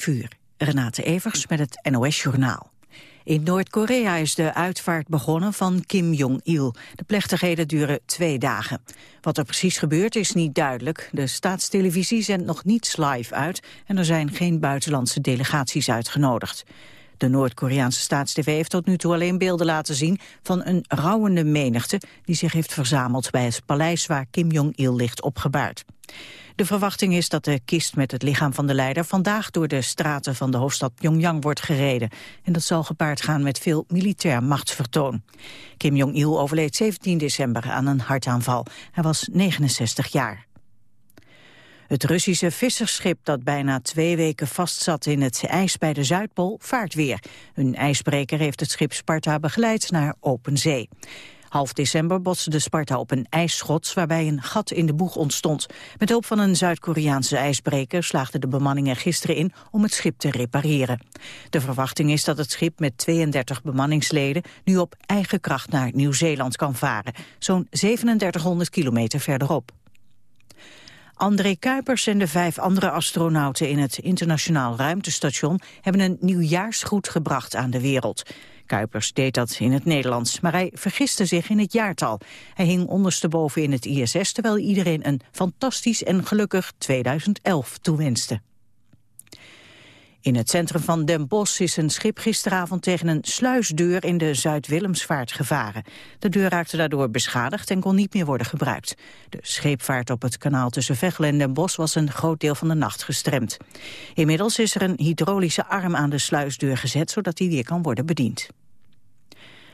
Uur. Renate Evers met het NOS Journaal. In Noord-Korea is de uitvaart begonnen van Kim Jong-il. De plechtigheden duren twee dagen. Wat er precies gebeurt is niet duidelijk. De staatstelevisie zendt nog niets live uit... en er zijn geen buitenlandse delegaties uitgenodigd. De Noord-Koreaanse staatstv heeft tot nu toe alleen beelden laten zien... van een rouwende menigte die zich heeft verzameld bij het paleis... waar Kim Jong-il ligt opgebaard. De verwachting is dat de kist met het lichaam van de leider vandaag door de straten van de hoofdstad Pyongyang wordt gereden. En dat zal gepaard gaan met veel militair machtsvertoon. Kim Jong-il overleed 17 december aan een hartaanval. Hij was 69 jaar. Het Russische vissersschip dat bijna twee weken vastzat in het ijs bij de Zuidpool vaart weer. Een ijsbreker heeft het schip Sparta begeleid naar open zee. Half december botste de Sparta op een ijsschots waarbij een gat in de boeg ontstond. Met hulp van een Zuid-Koreaanse ijsbreker slaagde de bemanning er gisteren in om het schip te repareren. De verwachting is dat het schip met 32 bemanningsleden nu op eigen kracht naar Nieuw-Zeeland kan varen, zo'n 3700 kilometer verderop. André Kuipers en de vijf andere astronauten in het internationaal ruimtestation hebben een nieuwjaarsgroet gebracht aan de wereld. Kuipers deed dat in het Nederlands, maar hij vergiste zich in het jaartal. Hij hing ondersteboven in het ISS, terwijl iedereen een fantastisch en gelukkig 2011 toewenste. In het centrum van Den Bosch is een schip gisteravond tegen een sluisdeur in de Zuid-Willemsvaart gevaren. De deur raakte daardoor beschadigd en kon niet meer worden gebruikt. De scheepvaart op het kanaal tussen Veghel en Den Bosch was een groot deel van de nacht gestremd. Inmiddels is er een hydraulische arm aan de sluisdeur gezet, zodat die weer kan worden bediend.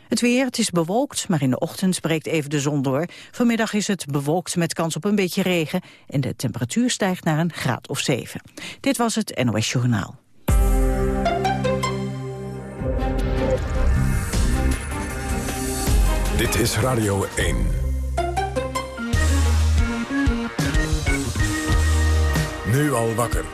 Het weer, het is bewolkt, maar in de ochtend breekt even de zon door. Vanmiddag is het bewolkt met kans op een beetje regen... en de temperatuur stijgt naar een graad of 7. Dit was het NOS Journaal. Dit is Radio 1. Nu al wakker.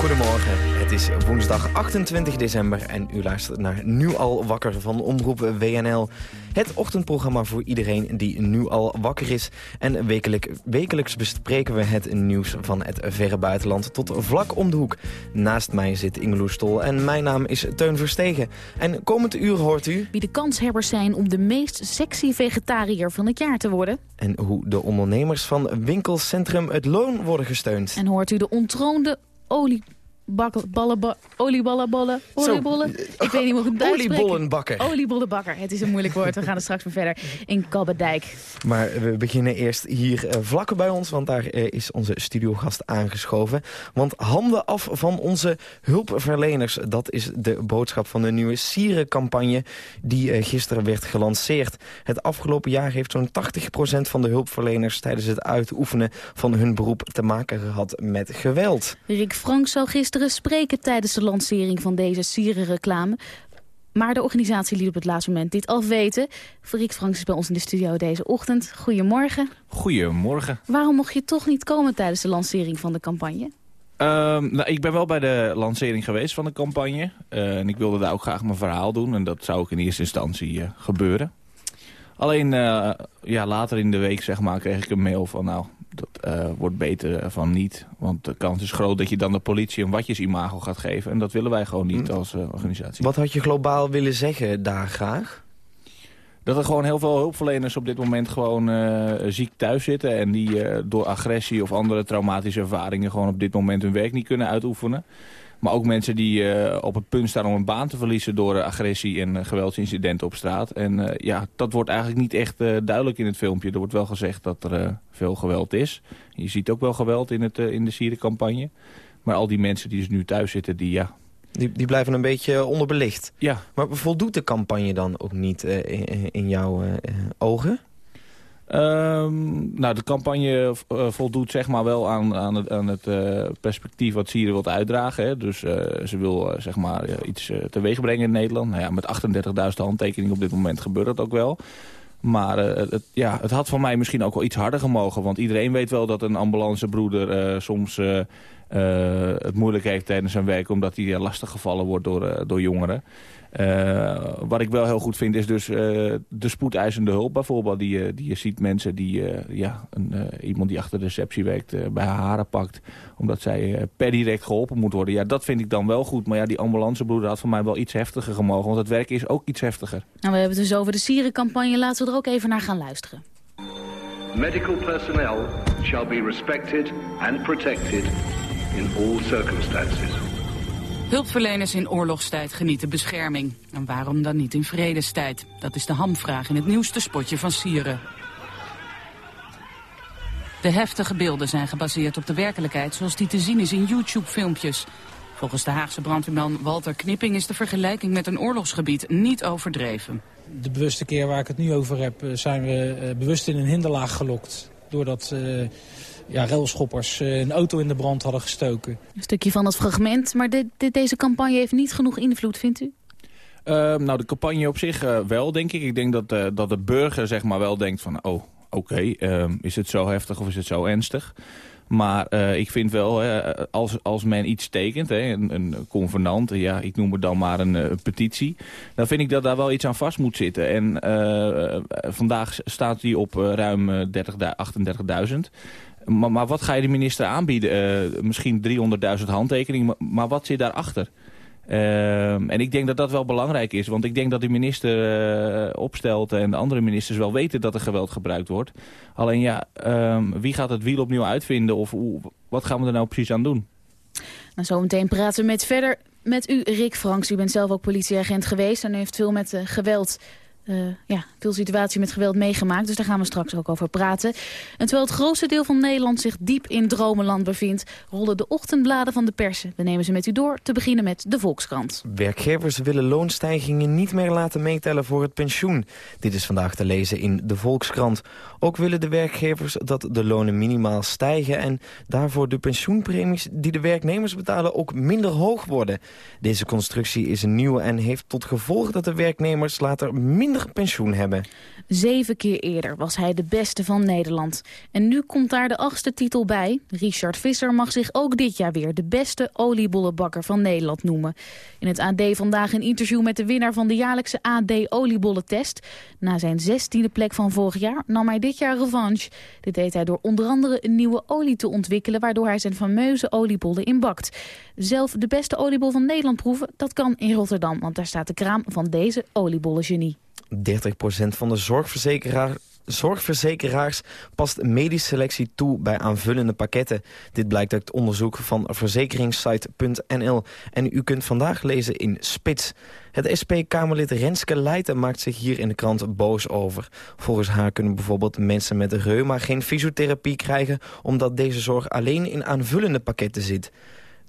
Goedemorgen, het is woensdag 28 december en u luistert naar Nu al wakker van Omroep WNL. Het ochtendprogramma voor iedereen die nu al wakker is. En wekelijk, wekelijks bespreken we het nieuws van het verre buitenland tot vlak om de hoek. Naast mij zit Ingeloes Stol en mijn naam is Teun Verstegen. En komend uur hoort u... Wie de kanshebbers zijn om de meest sexy vegetariër van het jaar te worden. En hoe de ondernemers van winkelcentrum Het Loon worden gesteund. En hoort u de ontroonde olie ballen, olieballenbollen, oliebollen. Ik weet niet hoe ik het Oliebollenbakker. Oliebollenbakker, het is een moeilijk woord. We gaan er straks weer verder in Kabbedijk. Maar we beginnen eerst hier uh, vlak bij ons, want daar uh, is onze studiogast aangeschoven. Want handen af van onze hulpverleners. Dat is de boodschap van de nieuwe Sierencampagne die uh, gisteren werd gelanceerd. Het afgelopen jaar heeft zo'n 80% van de hulpverleners tijdens het uitoefenen van hun beroep te maken gehad met geweld. Rick Frank zou gisteren spreken tijdens de lancering van deze sierenreclame. Maar de organisatie liet op het laatste moment dit afweten. Rick Franks is bij ons in de studio deze ochtend. Goedemorgen. Goedemorgen. Waarom mocht je toch niet komen tijdens de lancering van de campagne? Um, nou, ik ben wel bij de lancering geweest van de campagne. Uh, en ik wilde daar ook graag mijn verhaal doen. En dat zou ook in eerste instantie uh, gebeuren. Alleen uh, ja, later in de week zeg maar, kreeg ik een mail van... nou, dat uh, wordt beter van niet. Want de kans is groot dat je dan de politie een watjes-imago gaat geven. En dat willen wij gewoon niet hm. als uh, organisatie. Wat had je globaal willen zeggen daar graag? Dat er gewoon heel veel hulpverleners op dit moment gewoon uh, ziek thuis zitten... en die door agressie of andere traumatische ervaringen... gewoon op dit moment hun werk niet kunnen uitoefenen. Maar ook mensen die uh, op het punt staan om een baan te verliezen door uh, agressie en uh, geweldsincidenten op straat. En ja, dat wordt eigenlijk niet echt duidelijk in het filmpje. Er wordt wel gezegd dat er veel geweld is. Je ziet ook wel geweld in, het, in de Syrië-campagne. Maar al die mensen die dus nu thuis zitten, die ja... Die, die blijven een beetje onderbelicht. Ja. Maar voldoet de campagne dan ook niet in, in jouw ogen? Um, nou, de campagne uh, voldoet zeg maar wel aan, aan het, aan het uh, perspectief wat Sieren wil uitdragen. Hè. Dus uh, ze wil zeg maar iets teweeg brengen in Nederland. Nou ja, met 38.000 handtekeningen op dit moment gebeurt dat ook wel. Maar het, ja, het had van mij misschien ook wel iets harder gemogen. Want iedereen weet wel dat een ambulancebroeder soms het moeilijk heeft tijdens zijn werk... omdat hij lastig gevallen wordt door, door jongeren. Uh, wat ik wel heel goed vind is dus uh, de spoedeisende hulp bijvoorbeeld. Die, uh, die je ziet mensen die, ja, een, iemand die achter de receptie werkt bij haar haren pakt. Omdat zij per direct geholpen moet worden. Ja, dat vind ik dan wel goed. Maar ja, die ambulancebroeder had voor mij wel iets heftiger gemogen. Want het werk is ook iets heftiger. Nou, we hebben het dus over de sierencampagne. Laten we er ook even naar gaan luisteren. Medical personnel shall be respected and protected in all circumstances. Hulpverleners in oorlogstijd genieten bescherming. En waarom dan niet in vredestijd? Dat is de hamvraag in het nieuwste spotje van Sieren. De heftige beelden zijn gebaseerd op de werkelijkheid zoals die te zien is in YouTube-filmpjes. Volgens de Haagse brandweerman Walter Knipping is de vergelijking met een oorlogsgebied niet overdreven. De bewuste keer waar ik het nu over heb, eh, zijn we eh, bewust in een hinderlaag gelokt. Doordat uh, ja, railschoppers eh, een auto in de brand hadden gestoken. Een stukje van het fragment, maar dit, deze campagne heeft niet genoeg invloed, vindt u? Ehm, nou, de campagne op zich uh, wel, denk ik. Ik denk dat, uh, dat de burger zeg maar wel denkt van... oh, oké, ehm, is het zo heftig of is het zo ernstig? Maar ik vind wel, als, als men iets tekent, hè, een, een convenant, ja, ik noem het dan maar een, een, petitie, dan vind ik dat daar wel iets aan vast moet zitten. En vandaag staat die op ruim 38.000. Maar, wat ga je de minister aanbieden? Uh, misschien 300.000 handtekeningen, maar, wat zit daarachter? Uh, en ik denk dat dat wel belangrijk is. Want ik denk dat de minister uh, opstelt en de andere ministers wel weten dat er geweld gebruikt wordt. Alleen ja, ehm, wie gaat het wiel opnieuw uitvinden of wat gaan we er nou precies aan doen? Nou, zometeen praten we met verder met u, Rick Franks. U bent zelf ook politieagent geweest en u heeft veel met geweld uh, ja, veel situatie met geweld meegemaakt. Dus daar gaan we straks ook over praten. En terwijl het grootste deel van Nederland zich diep in dromenland bevindt... rollen de ochtendbladen van de persen. We nemen ze met u door, te beginnen met de Volkskrant. Werkgevers willen loonstijgingen niet meer laten meetellen voor het pensioen. Dit is vandaag te lezen in de Volkskrant. Ook willen de werkgevers dat de lonen minimaal stijgen... en daarvoor de pensioenpremies die de werknemers betalen ook minder hoog worden. Deze constructie is nieuw en heeft tot gevolg dat de werknemers later minder pensioen hebben. Zeven keer eerder was hij de beste van Nederland. En nu komt daar de achtste titel bij. Richard Visser mag zich ook dit jaar weer de beste oliebollenbakker van Nederland noemen. In het AD vandaag een interview met de winnaar van de jaarlijkse AD oliebollentest. Na zijn zestiende plek van vorig jaar nam hij dit jaar revanche. Dit deed hij door onder andere een nieuwe olie te ontwikkelen... waardoor hij zijn fameuze oliebollen inbakt. Zelf de beste oliebol van Nederland proeven, dat kan in Rotterdam... want daar staat de kraam van deze oliebollegenie. 30% van de zorgverzekeraar, zorgverzekeraars past medische selectie toe bij aanvullende pakketten. Dit blijkt uit onderzoek van verzekeringssite.nl. En u kunt vandaag lezen in Spits. Het SP-Kamerlid Renske Leijten maakt zich hier in de krant boos over. Volgens haar kunnen bijvoorbeeld mensen met reuma geen fysiotherapie krijgen... omdat deze zorg alleen in aanvullende pakketten zit.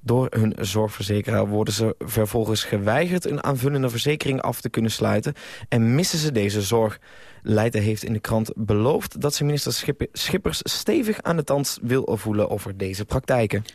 Door hun zorgverzekeraar worden ze vervolgens geweigerd... een aanvullende verzekering af te kunnen sluiten... en missen ze deze zorg. Leiden heeft in de krant beloofd dat ze minister Schippers stevig aan de tand wil voelen over deze praktijken.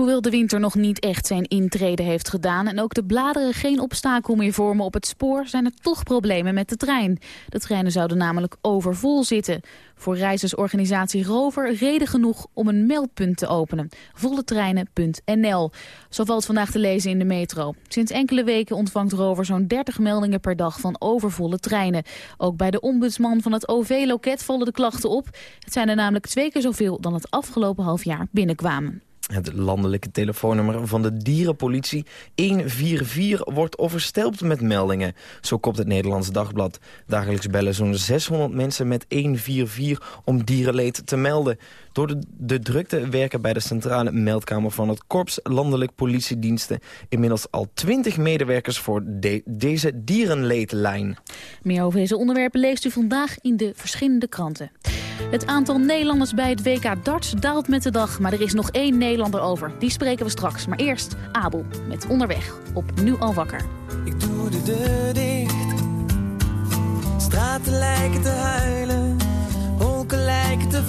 Hoewel de winter nog niet echt zijn intrede heeft gedaan... en ook de bladeren geen obstakel meer vormen op het spoor... zijn er toch problemen met de trein. De treinen zouden namelijk overvol zitten. Voor reizigersorganisatie Rover reden genoeg om een meldpunt te openen. Volletreinen.nl. Zo valt vandaag te lezen in de metro. Sinds enkele weken ontvangt Rover zo'n 30 meldingen per dag van overvolle treinen. Ook bij de ombudsman van het OV-loket vallen de klachten op. Het zijn er namelijk twee keer zoveel dan het afgelopen half jaar binnenkwamen. Het landelijke telefoonnummer van de dierenpolitie 144 wordt overstelpt met meldingen. Zo kopt het Nederlands Dagblad. Dagelijks bellen zo'n 600 mensen met 144 om dierenleed te melden. Door de, de, drukte werken bij de centrale meldkamer van het Korps Landelijk Politiediensten... inmiddels al 20 medewerkers voor deze dierenleedlijn. Meer over deze onderwerpen leest u vandaag in de verschillende kranten. Het aantal Nederlanders bij het WK darts daalt met de dag, maar er is nog één Nederlander over. Die spreken we straks. Maar eerst Abel met Onderweg op Nu al wakker. Ik doe de deur dicht.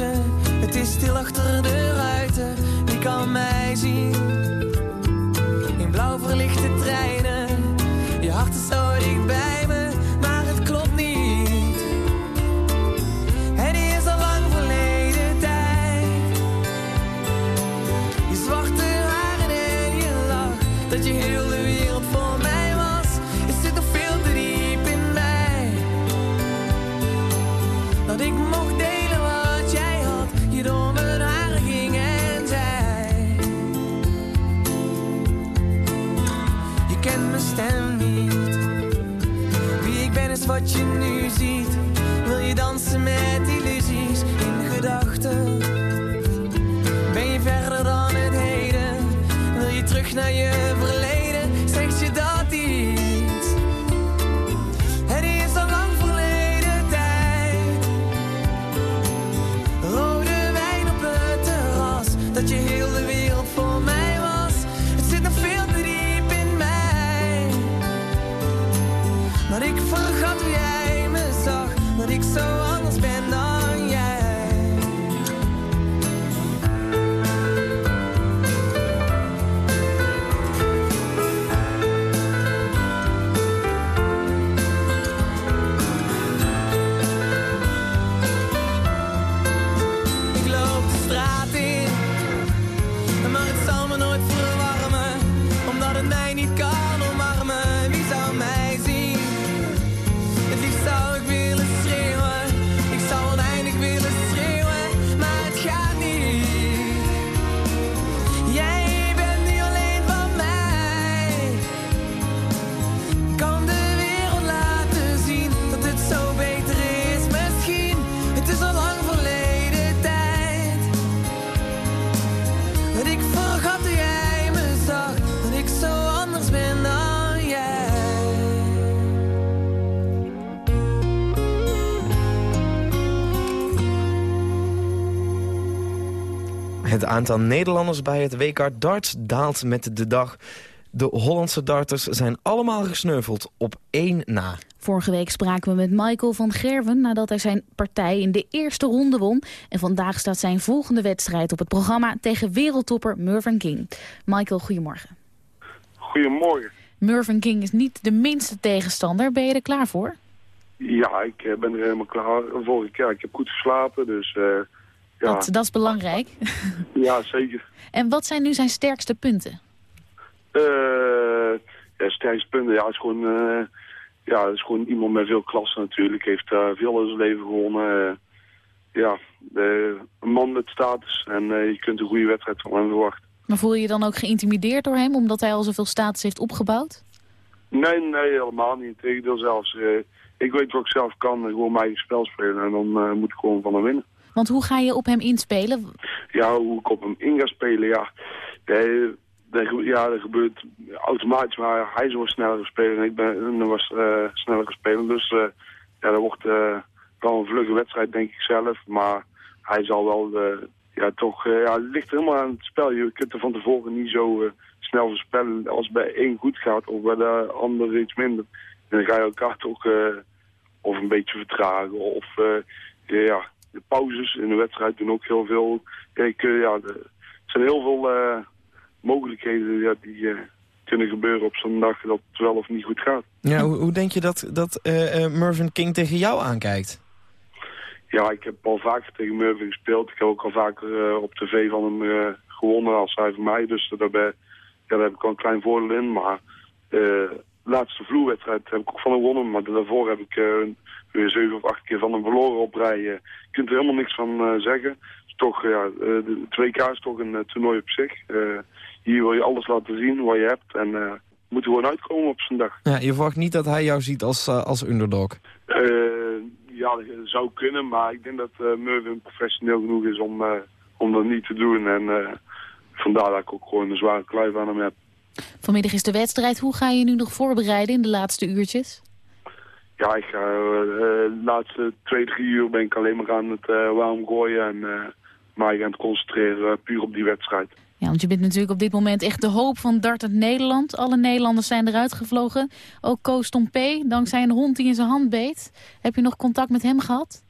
het is stil achter de ruiten. Wie kan mij zien? In blauw verlichte treinen, je hart is zo dicht aantal Nederlanders bij het WK darts daalt met de dag. De Hollandse darters zijn allemaal gesneuveld op één na. Vorige week spraken we met Michael van Gerwen nadat hij zijn partij in de eerste ronde won. En vandaag staat zijn volgende wedstrijd op het programma tegen wereldtopper Mervyn King. Michael, goedemorgen. Goedemorgen. Mervyn King is niet de minste tegenstander. Ben je er klaar voor? Ja, ik eh, ben er helemaal klaar voor. Ik, ja, ik heb goed geslapen, dus eh, ja. Dat, dat is belangrijk. ja, zeker. En wat zijn nu zijn sterkste punten? Eh ja, sterkste punten, ja, is gewoon, eh, ja, is gewoon iemand met veel klasse natuurlijk. Heeft eh, veel in zijn leven gewonnen. ja, een man met status en je kunt een goede wedstrijd van hem verwachten. Maar voel je je dan ook geïntimideerd door hem, omdat hij al zoveel status heeft opgebouwd? Nee, nee, helemaal niet. Integendeel zelfs. ik weet wat ik zelf kan, gewoon mijn spel spelen en dan moet ik gewoon van hem winnen. Want hoe ga je op hem inspelen? Ja, hoe ik op hem in ga spelen, ja. Ja, dat gebeurt automatisch, maar hij is wel sneller gespeeld en ik ben en was eh, sneller gespeeld. Dus eh, ja, dat wordt eh, wel een vlugge wedstrijd, denk ik zelf. Maar hij zal wel, ja, toch, ja, het ligt helemaal aan het spel. Je kunt er van tevoren niet zo snel voorspellen. Als bij één goed gaat of bij de ander iets minder, dan ga je elkaar toch of een beetje vertragen. Of ja, de pauzes in de wedstrijd doen ook heel veel. Kijk, eh, ja, er zijn heel veel eh, mogelijkheden ja, die eh, kunnen gebeuren op zo'n dag dat het wel of niet goed gaat. Ja, hoe, hoe denk je dat, dat Mervyn King tegen jou aankijkt? Ja, ik heb al vaker tegen Murphy gespeeld. Ik heb ook al vaker op tv van hem gewonnen als hij van mij. Dus daar, ben, ja, daar heb ik wel een klein voordeel in. Maar de laatste vloerwedstrijd heb ik ook van hem gewonnen. Maar daarvoor heb ik weer zeven of acht keer van hem verloren op rij. Je kunt er helemaal niks van eh, zeggen. Het is toch, ja, eh, de 2K is toch een eh, toernooi op zich. Eh, hier wil je alles laten zien wat je hebt. En eh moet er gewoon uitkomen op zijn dag. Ja, je verwacht niet dat hij jou ziet als, als underdog. Eh, ja, dat zou kunnen, maar ik denk dat uh, Mervyn professioneel genoeg is om, eh, om dat niet te doen. En eh, vandaar dat ik ook gewoon een zware kluif aan hem heb. Vanmiddag is de wedstrijd. Hoe ga je nu nog voorbereiden in de laatste uurtjes? Ja, ik ga eh, de laatste twee, drie uur ben ik alleen maar aan het eh warm gooien. En eh, mij gaan concentreren puur op die wedstrijd. Ja, want je bent natuurlijk op dit moment echt de hoop van dartend Nederland. Alle Nederlanders zijn eruit gevlogen. Ook Koos Tompé, dankzij een hond die in zijn hand beet. Heb je nog contact met hem gehad?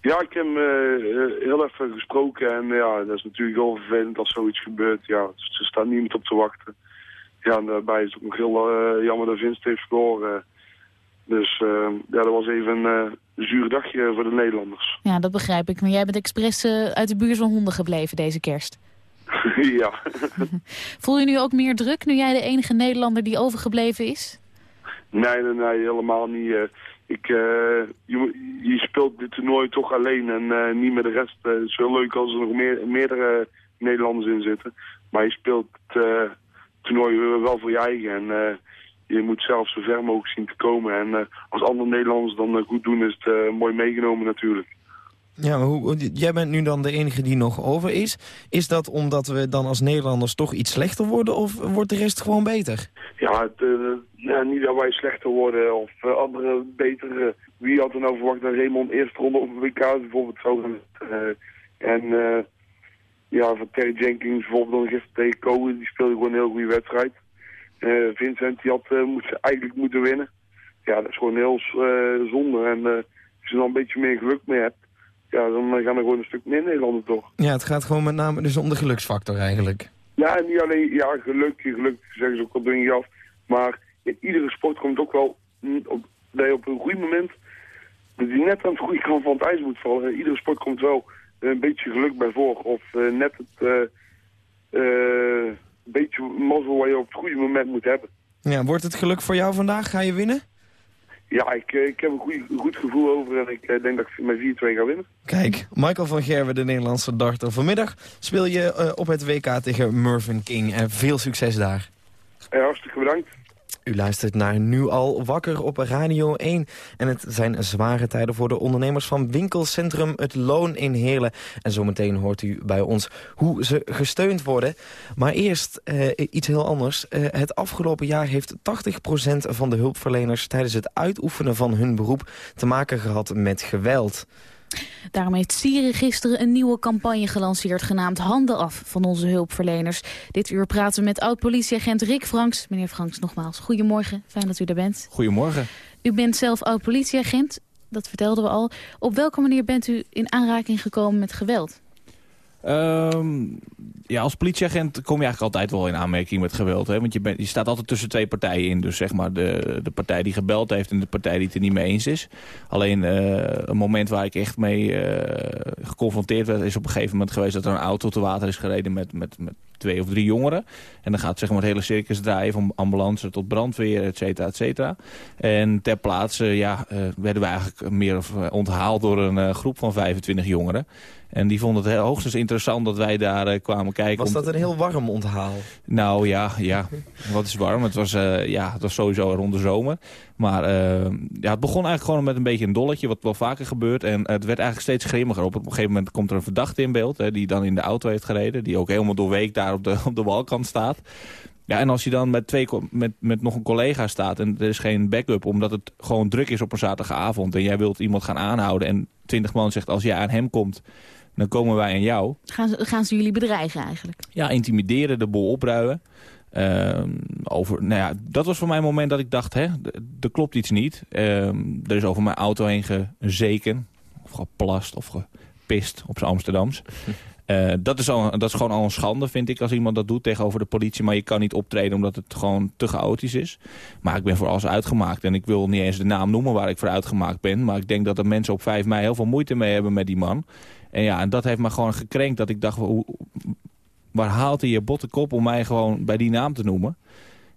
Ja, ik heb hem uh, heel even gesproken en ja, dat is natuurlijk heel vervelend als zoiets gebeurt. Ja, er staat niemand op te wachten. Ja, en daarbij is het ook nog heel uh, jammer dat Vince heeft verloren. Dus uh, ja, dat was even een zuur dagje voor de Nederlanders. Ja, dat begrijp ik. Maar jij bent expres uit de buurt van honden gebleven deze kerst. ja. Voel je nu ook meer druk nu jij de enige Nederlander die overgebleven is? Nee, nee, nee helemaal niet. ik, uh, je, je, speelt dit toernooi toch alleen en uh, niet met de rest. het is wel leuk als er nog meer, meerdere Nederlanders in zitten. Maar je speelt het toernooi wel voor je eigen. En je moet zelf zo ver mogelijk zien te komen. En als andere Nederlanders dan goed doen is het mooi meegenomen natuurlijk. Ja, maar hoe, jij bent nu dan de enige die nog over is. Is dat omdat we dan als Nederlanders toch iets slechter worden of wordt de rest gewoon beter? Ja, het, uh, ja niet dat wij slechter worden of uh, anderen beter. wie had er nou verwacht dat Raymond eerste ronde op WK bijvoorbeeld zou gaan. Uh, en ja, van Terry Jenkins bijvoorbeeld dan gisteren tegen Cohen, die speelde gewoon een heel goede wedstrijd. Vincent die had moet, eigenlijk moeten winnen. Ja, dat is gewoon heel zonde. En als je er dan een beetje meer geluk mee hebt, ja, dan gaan er gewoon een stuk meer Nederlanders toch. Ja, het gaat gewoon met name dus om de geluksfactor eigenlijk. Ja, en niet alleen, ja, geluk, geluk zeggen ze ook al ding af. Maar in iedere sport komt ook wel op, dat je op een goed moment, dat je net aan het goede kant van het ijs moet vallen. In iedere sport komt wel een beetje geluk bij voor. Of uh, net het uh, uh, beetje mazzel waar je op het goede moment moet hebben. Ja, wordt het geluk voor jou vandaag? Ga je winnen? Ja, ik, eh, ik heb een goeie, goed gevoel over en ik eh, denk dat ik met 4-2 ga winnen. Kijk, Michael van Gerwen, de Nederlandse darter. Vanmiddag speel je uh, op het WK tegen Mervyn King. En veel succes daar. Ja, hartstikke bedankt. U luistert naar Nu al wakker op Radio 1. En het zijn zware tijden voor de ondernemers van winkelcentrum Het Loon in Heerlen. En zometeen hoort u bij ons hoe ze gesteund worden. Maar eerst eh, iets heel anders. Eh, het afgelopen jaar heeft 80% van de hulpverleners... tijdens het uitoefenen van hun beroep te maken gehad met geweld. Daarom heeft Sieren gisteren een nieuwe campagne gelanceerd... genaamd Handen af van onze hulpverleners. Dit uur praten we met oud-politieagent Rick Franks. Meneer Franks, nogmaals, goedemorgen. Fijn dat u er bent. Goedemorgen. U bent zelf oud-politieagent, dat vertelden we al. Op welke manier bent u in aanraking gekomen met geweld? Um, ja, als politieagent kom je eigenlijk altijd wel in aanmerking met geweld. Hè? Want je, je staat altijd tussen twee partijen in. Dus zeg maar de, de partij die gebeld heeft en de partij die het er niet mee eens is. Alleen uh, een moment waar ik echt mee uh, geconfronteerd werd... is op een gegeven moment geweest dat er een auto te water is gereden met, met, met twee of drie jongeren. En dan gaat zeg maar, het hele circus draaien van ambulance tot brandweer, et cetera, et cetera. En ter plaatse ja, uh, werden we eigenlijk meer of onthaald door een groep van 25 jongeren. En die vonden het hoogstens interessant dat wij daar uh, kwamen kijken. Was dat een heel warm onthaal? Nou ja, ja. wat is warm? Het was, uh, ja, het was sowieso rond de zomer. Maar uh, ja, het begon eigenlijk gewoon met een beetje een dolletje, wat wel vaker gebeurt. En het werd eigenlijk steeds grimmiger. Op een gegeven moment komt er een verdachte in beeld, hè, die dan in de auto heeft gereden. Die ook helemaal doorweek daar op de, op de walkant staat. Ja, en als je dan met, twee, met, met nog een collega staat en er is geen backup... omdat het gewoon druk is op een zaterdagavond... en jij wilt iemand gaan aanhouden en twintig man zegt als jij aan hem komt dan komen wij aan jou. Gaan ze, gaan ze jullie bedreigen eigenlijk? Ja, intimideren, de bol opruimen. Uh, over, nou ja, dat was voor mij een moment dat ik dacht, hè, er klopt iets niet. Uh, er is over mijn auto heen gezeken, of geplast, of gepist op zijn Amsterdams. Uh, dat, is al, dat is gewoon al een schande, vind ik, als iemand dat doet tegenover de politie. Maar je kan niet optreden omdat het gewoon te chaotisch is. Maar ik ben voor alles uitgemaakt. En ik wil niet eens de naam noemen waar ik voor uitgemaakt ben. Maar ik denk dat er mensen op 5 mei heel veel moeite mee hebben met die man. En ja, en dat heeft me gewoon gekrenkt dat ik dacht, waar haalt hij je botte kop om mij gewoon bij die naam te noemen?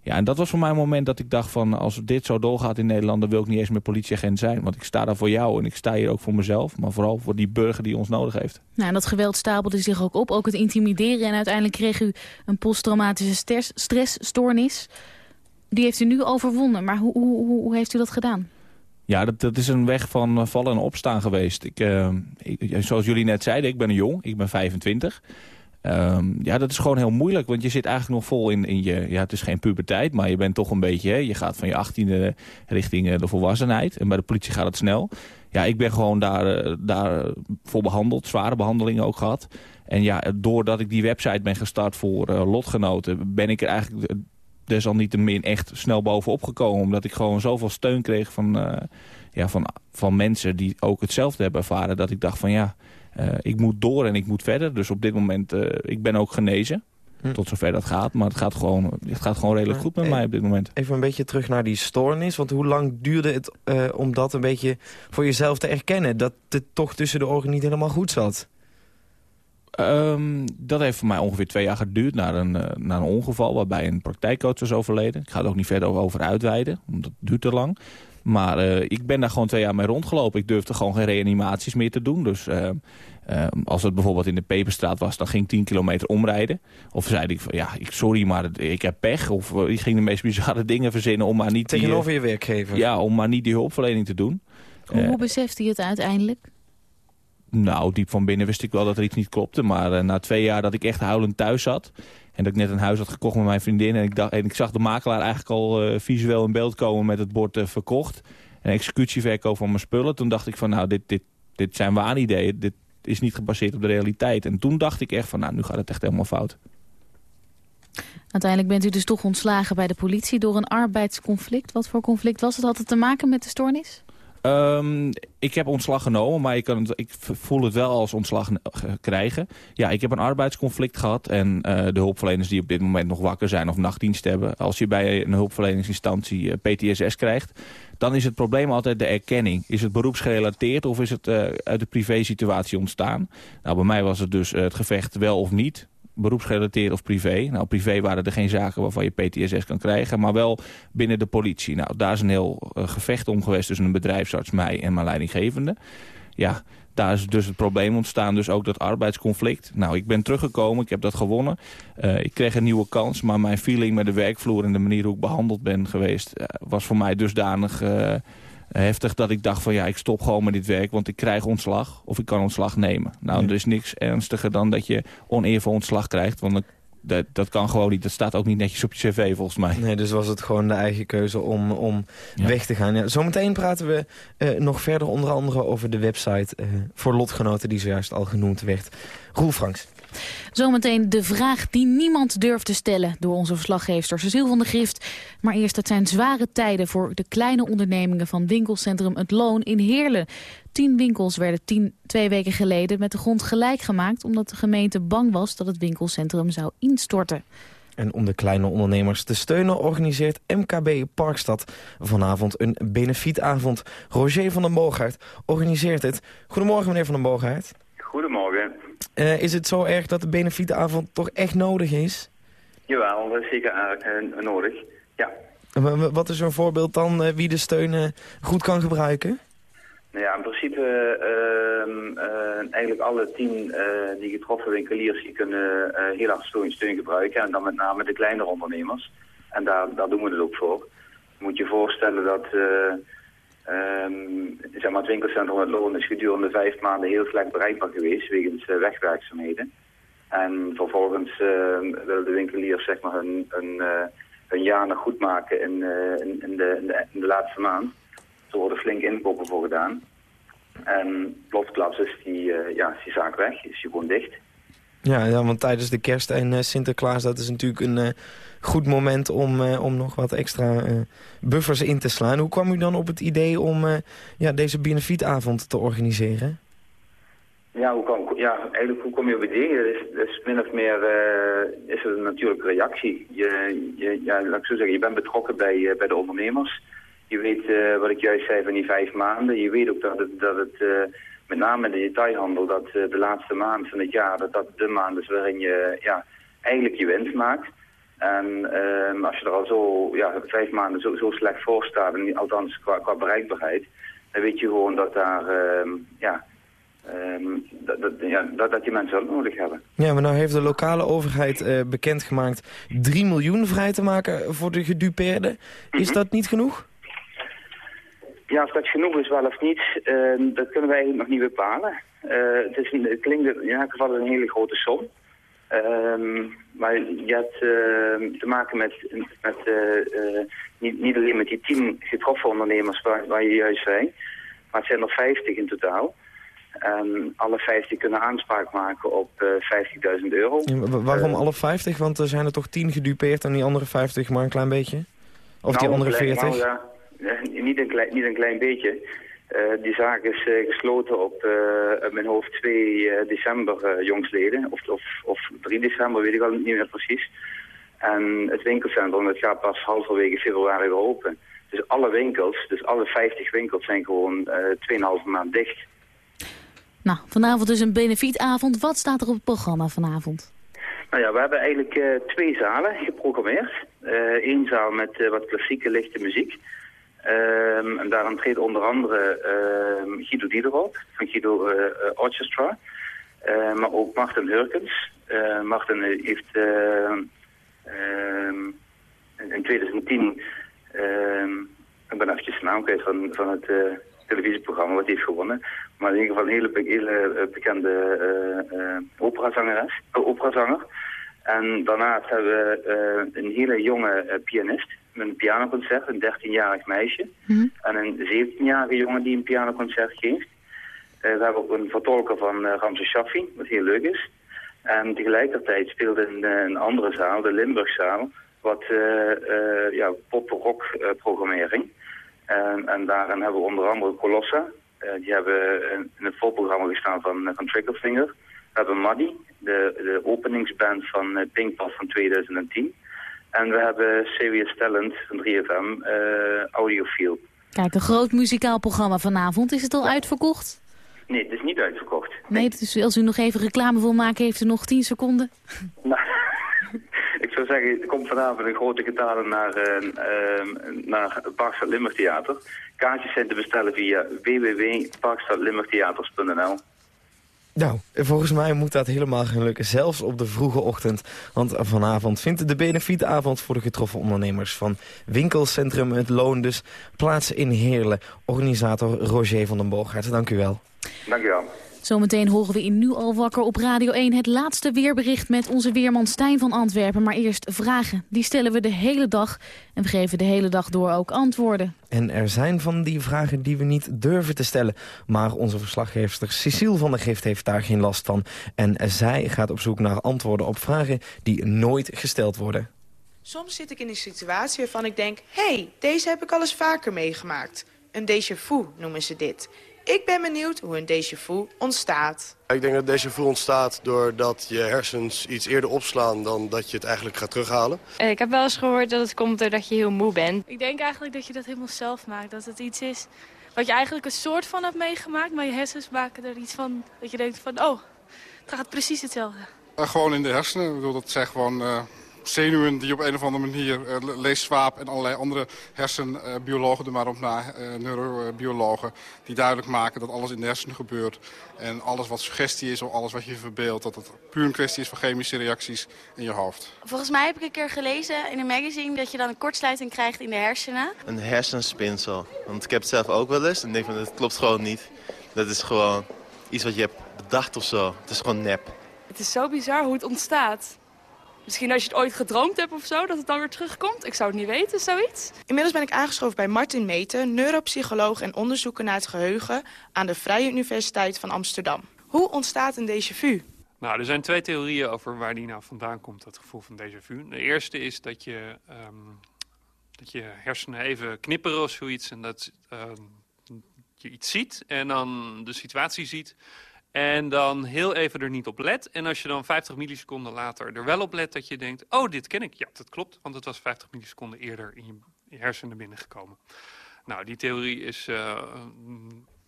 Ja, en dat was voor mij een moment dat ik dacht van... als dit zo doorgaat in Nederland, dan wil ik niet eens meer politieagent zijn. Want ik sta daar voor jou en ik sta hier ook voor mezelf. Maar vooral voor die burger die ons nodig heeft. Nou, en dat geweld stapelde zich ook op. Ook het intimideren. En uiteindelijk kreeg u een posttraumatische stressstoornis. Die heeft u nu overwonnen. Maar hoe, hoe, hoe heeft u dat gedaan? Ja, dat, dat is een weg van eh, vallen en opstaan geweest. Ik, uh, ik, zoals jullie net zeiden, ik ben een jong, ik ben 25. Um, ja, dat is gewoon heel moeilijk, want je zit eigenlijk nog vol in, in je... Ja, het is geen puberteit, maar je bent toch een beetje... Je gaat van je achttiende richting uh, de volwassenheid. En bij de politie gaat het snel. Ja, ik ben gewoon daar, uh, daar voor behandeld, zware behandelingen ook gehad. En ja, doordat ik die website ben gestart voor lotgenoten... ben ik er eigenlijk desalniettemin echt snel bovenop gekomen. Omdat ik gewoon zoveel steun kreeg van, ja, van, van mensen die ook hetzelfde hebben ervaren. Dat ik dacht van ja, ik moet door en ik moet verder. Dus op dit moment, ik ben ook genezen. Hm. Tot zover dat gaat. Maar het gaat gewoon, het gaat gewoon redelijk goed met mij op dit moment. Even een beetje terug naar die stoornis. Want hoe lang duurde het uh, om dat een beetje voor jezelf te erkennen? Dat het toch tussen de ogen niet helemaal goed zat? Um, dat heeft voor mij ongeveer twee jaar geduurd na een, uh, na een ongeval waarbij een praktijkcoach was overleden. Ik ga er ook niet verder over uitweiden, want dat duurt te lang. Maar uh, ik ben daar gewoon twee jaar mee rondgelopen. Ik durfde gewoon geen reanimaties meer te doen. Dus uh, uh, als het bijvoorbeeld in de Peperstraat was, dan ging ik 10 kilometer omrijden. Of zei ik van, ja, ik, sorry, maar ik heb pech. Of ik ging de meest bizarre dingen verzinnen om maar niet... Tegenover die, je werkgever? Ja, om maar niet die hulpverlening te doen. Hoe beseft hij het uiteindelijk? Nou, diep van binnen wist ik wel dat er iets niet klopte. Maar na twee jaar dat ik echt huilend thuis zat... En dat ik net een huis had gekocht met mijn vriendin. En ik, dacht, en ik zag de makelaar eigenlijk al uh, visueel in beeld komen met het bord uh, verkocht. Een executieverkoop van mijn spullen. Toen dacht ik van nou, dit, dit, dit zijn waanideeën. Dit is niet gebaseerd op de realiteit. En toen dacht ik echt van nou, nu gaat het echt helemaal fout. Uiteindelijk bent u dus toch ontslagen bij de politie door een arbeidsconflict. Wat voor conflict was het? Had het te maken met de stoornis? Um, ik heb ontslag genomen, maar ik, kan ik voel het wel als ontslag krijgen. Ja, ik heb een arbeidsconflict gehad en uh, de hulpverleners die op dit moment nog wakker zijn of nachtdienst hebben. Als je bij een hulpverleningsinstantie eh, PTSS krijgt, dan is het probleem altijd de erkenning. Is het beroepsgerelateerd of is het uh, uit de privé-situatie ontstaan? Nou, bij mij was het dus het gevecht wel of niet beroepsgerelateerd of privé. Nou, privé waren er geen zaken waarvan je PTSS kan krijgen, maar wel binnen de politie. Nou, daar is een heel uh, gevecht om geweest tussen een bedrijfsarts, mij en mijn leidinggevende. Ja, daar is dus het probleem ontstaan, dus ook dat arbeidsconflict. Nou, ik ben teruggekomen, ik heb dat gewonnen. Uh, ik kreeg een nieuwe kans, maar mijn feeling met de werkvloer... en de manier hoe ik behandeld ben geweest... Uh, was voor mij dusdanig heftig dat ik dacht van ja, ik stop gewoon met dit werk, want ik krijg ontslag of ik kan ontslag nemen. Nou, er is niks ernstiger dan dat je oneervol ontslag krijgt, want dat, dat kan gewoon niet. Dat staat ook niet netjes op je cv volgens mij. Nee, dus was het gewoon de eigen keuze om, om weg te gaan. Ja, zometeen praten we uh, nog verder onder andere over de website uh, voor lotgenoten die zojuist al genoemd werd. Roel Franks. Zometeen de vraag die niemand durft te stellen door onze verslaggever Cecile van der Grift. Maar eerst, het zijn zware tijden voor de kleine ondernemingen van winkelcentrum Het Loon in Heerlen. Tien winkels werden tien, twee weken geleden met de grond gelijk gemaakt... omdat de gemeente bang was dat het winkelcentrum zou instorten. En om de kleine ondernemers te steunen organiseert MKB Parkstad vanavond een benefietavond. Roger van den Boogaard organiseert het. Goedemorgen meneer van den Boogaard. Uh, is het zo erg dat de benefietavond toch echt nodig is? Jawel, dat is zeker uh, nodig, ja. Wat is een voorbeeld dan uh, wie de steun goed kan gebruiken? Nou ja, in principe ehm, eigenlijk alle tien die getroffen winkeliers die kunnen heel erg steun, steun gebruiken. En dan met name de kleinere ondernemers. En daar, daar doen we het ook voor. Je moet je voorstellen dat Um, zeg maar, het winkelcentrum het Loon is gedurende vijf maanden heel slecht bereikbaar geweest wegens uh, wegwerkzaamheden. En vervolgens uh, willen de winkeliers zeg maar, hun, hun, uh, hun jaar nog goed maken in, in, in, de, in, de, laatste maand. Er worden flink inkopen voor gedaan. En plotsklaps is die, ja, die zaak weg, is die gewoon dicht. Ja, ja, want tijdens de kerst en Sinterklaas, dat is natuurlijk een goed moment om, uh, om nog wat extra uh, buffers in te slaan. Hoe kwam u dan op het idee om uh, ja, deze benefietavond te organiseren? Ja, hoe ja, eigenlijk hoe kom je op idee? Dat is min of meer is het een natuurlijke reactie. Je, je, ja, laat ik zo zeggen, je bent betrokken bij, bij de ondernemers. Je weet wat ik juist zei van die vijf maanden. Je weet ook dat het, dat het met name in de detailhandel, dat de laatste maand van het jaar, dat dat de maand is waarin je ja, eigenlijk je winst maakt. En um, als je er al zo ja, vijf maanden zo, zo slecht voor staat, en althans qua, qua bereikbaarheid, dan weet je gewoon dat daar, um, ja, um, dat, dat, ja, dat, dat die mensen ook nodig hebben. Ja, maar nou heeft de lokale overheid uh, bekendgemaakt 3 miljoen vrij te maken voor de gedupeerden. Is mm dat niet genoeg? Ja, of dat genoeg is wel of niet, uh, dat kunnen wij nog niet bepalen. Uh, het, is, het klinkt in elk geval een hele grote som. Um, maar je hebt uh, te maken met, met uh, uh, niet, niet, alleen met die tien getroffen ondernemers waar, waar je juist zei, maar het zijn er vijftig in totaal. En alle 50 kunnen aanspraak maken op 50.000 euro. waarom alle 50? Want er zijn er toch 10 gedupeerd en die andere 50 maar een klein beetje? Of die Nou, andere een klein- 40? nou ja, eh, niet, een klein, niet een klein beetje. Eh, die zaak is eh, gesloten op uit mijn hoofd 2 eh, december jongsleden. Of, of, of 3 december, weet ik al niet meer precies. En het winkelcentrum dat gaat pas halverwege februari weer open. Dus alle winkels, dus alle 50 winkels zijn gewoon eh 2,5 maand dicht. Nou, vanavond dus een benefietavond. Wat staat er op het programma vanavond? Nou ja, we hebben eigenlijk twee zalen geprogrammeerd. Eén zaal met wat klassieke lichte muziek. Ehm, en daarin treedt onder andere ehm, Guido Diderot van Guido eh, Orchestra. Eh, maar ook Martin Hurkens. Eh, Martin eh, heeft in in 2010, ehm, ik ben eventjes de naam kwijt van, van het eh, televisieprogramma wat hij heeft gewonnen. Maar in ieder geval een hele, hele bekende operazangeres, operazanger. En daarnaast hebben we eh, een hele jonge eh, pianist met een pianoconcert, een 13-jarig meisje. En een 17-jarige jongen die een pianoconcert geeft. Eh, we hebben ook een vertolker van Ramses Shaffi, wat heel leuk is. En tegelijkertijd speelt in eh, een andere zaal, de Limburgzaal, wat ja, pop-rock programmering. En, en daarin hebben we onder andere Colossa. Die hebben in, het voorprogramma gestaan van, van Triggerfinger. We hebben Muddy, de, de openingsband van uh, Pinkpop van 2010. En we hebben Serious Talent van 3FM, eh Audiofiel. Kijk, een groot muzikaal programma vanavond. Is het al uitverkocht? Nee, het is niet uitverkocht. Nee, dus als u nog even reclame wil maken, heeft u nog 10 seconden. Nou, ik zou zeggen, er komt vanavond een grote getale naar, uh, naar het Parkstad Limburg Theater. Kaartjes zijn te bestellen via www.parkstadlimburgtheaters.nl. Nou, volgens mij moet dat helemaal gaan lukken, zelfs op de vroege ochtend. Want vanavond vindt de benefietavond voor de getroffen ondernemers van winkelcentrum Het Loon dus plaats in Heerlen. Organisator Roger van den Boogaard, dank u wel. Dank u wel. Zometeen horen we in Nu al wakker op Radio 1 het laatste weerbericht met onze weerman Stijn van Antwerpen. Maar eerst vragen. Die stellen we de hele dag en we geven de hele dag door ook antwoorden. En er zijn van die vragen die we niet durven te stellen. Maar onze verslaggever Cecile van der Gift heeft daar geen last van. En zij gaat op zoek naar antwoorden op vragen die nooit gesteld worden. Soms zit ik in een situatie waarvan ik denk... hé, hey, deze heb ik al eens vaker meegemaakt. Een déjà vu noemen ze dit. Ik ben benieuwd hoe een déjà vu ontstaat. Ik denk dat déjà vu ontstaat doordat je hersens iets eerder opslaan dan dat je het eigenlijk gaat terughalen. Ik heb wel eens gehoord dat het komt doordat je heel moe bent. Ik denk eigenlijk dat je dat helemaal zelf maakt. Dat het iets is wat je eigenlijk een soort van hebt meegemaakt, maar je hersens maken er iets van dat je denkt van, oh, het gaat precies hetzelfde. Uh, gewoon in de hersenen. Ik bedoel, dat zijn gewoon uh, zenuwen die op een of andere manier, uh, leeswaap en allerlei andere hersenbiologen er maar op na, uh, neurobiologen, die duidelijk maken dat alles in de hersenen gebeurt. En alles wat suggestie is of alles wat je verbeeldt, dat het puur een kwestie is van chemische reacties in je hoofd. Volgens mij heb ik een keer gelezen in een magazine dat je dan een kortsluiting krijgt in de hersenen. Een hersenspinsel. Want ik heb het zelf ook wel eens en ik denk van, dat klopt gewoon niet. Dat is gewoon iets wat je hebt bedacht of zo. Het is gewoon nep. Het is zo bizar hoe het ontstaat. Misschien als je het ooit gedroomd hebt of zo, dat het dan weer terugkomt. Ik zou het niet weten, zoiets. Inmiddels ben ik aangeschoven bij Martin Meten, neuropsycholoog en onderzoeker naar het geheugen aan de Vrije Universiteit van Amsterdam. Hoe ontstaat een déjà vu? Nou, er zijn twee theorieën over waar die nou vandaan komt, dat gevoel van déjà vu. De eerste is dat je, um, dat je hersenen even knipperen of zoiets en dat um, je iets ziet en dan de situatie ziet en dan heel even er niet op let. En als je dan 50 milliseconden later er wel op let dat je denkt... oh, dit ken ik. Ja, dat klopt, want het was 50 milliseconden eerder in je, hersenen binnengekomen. Nou, die theorie is uh,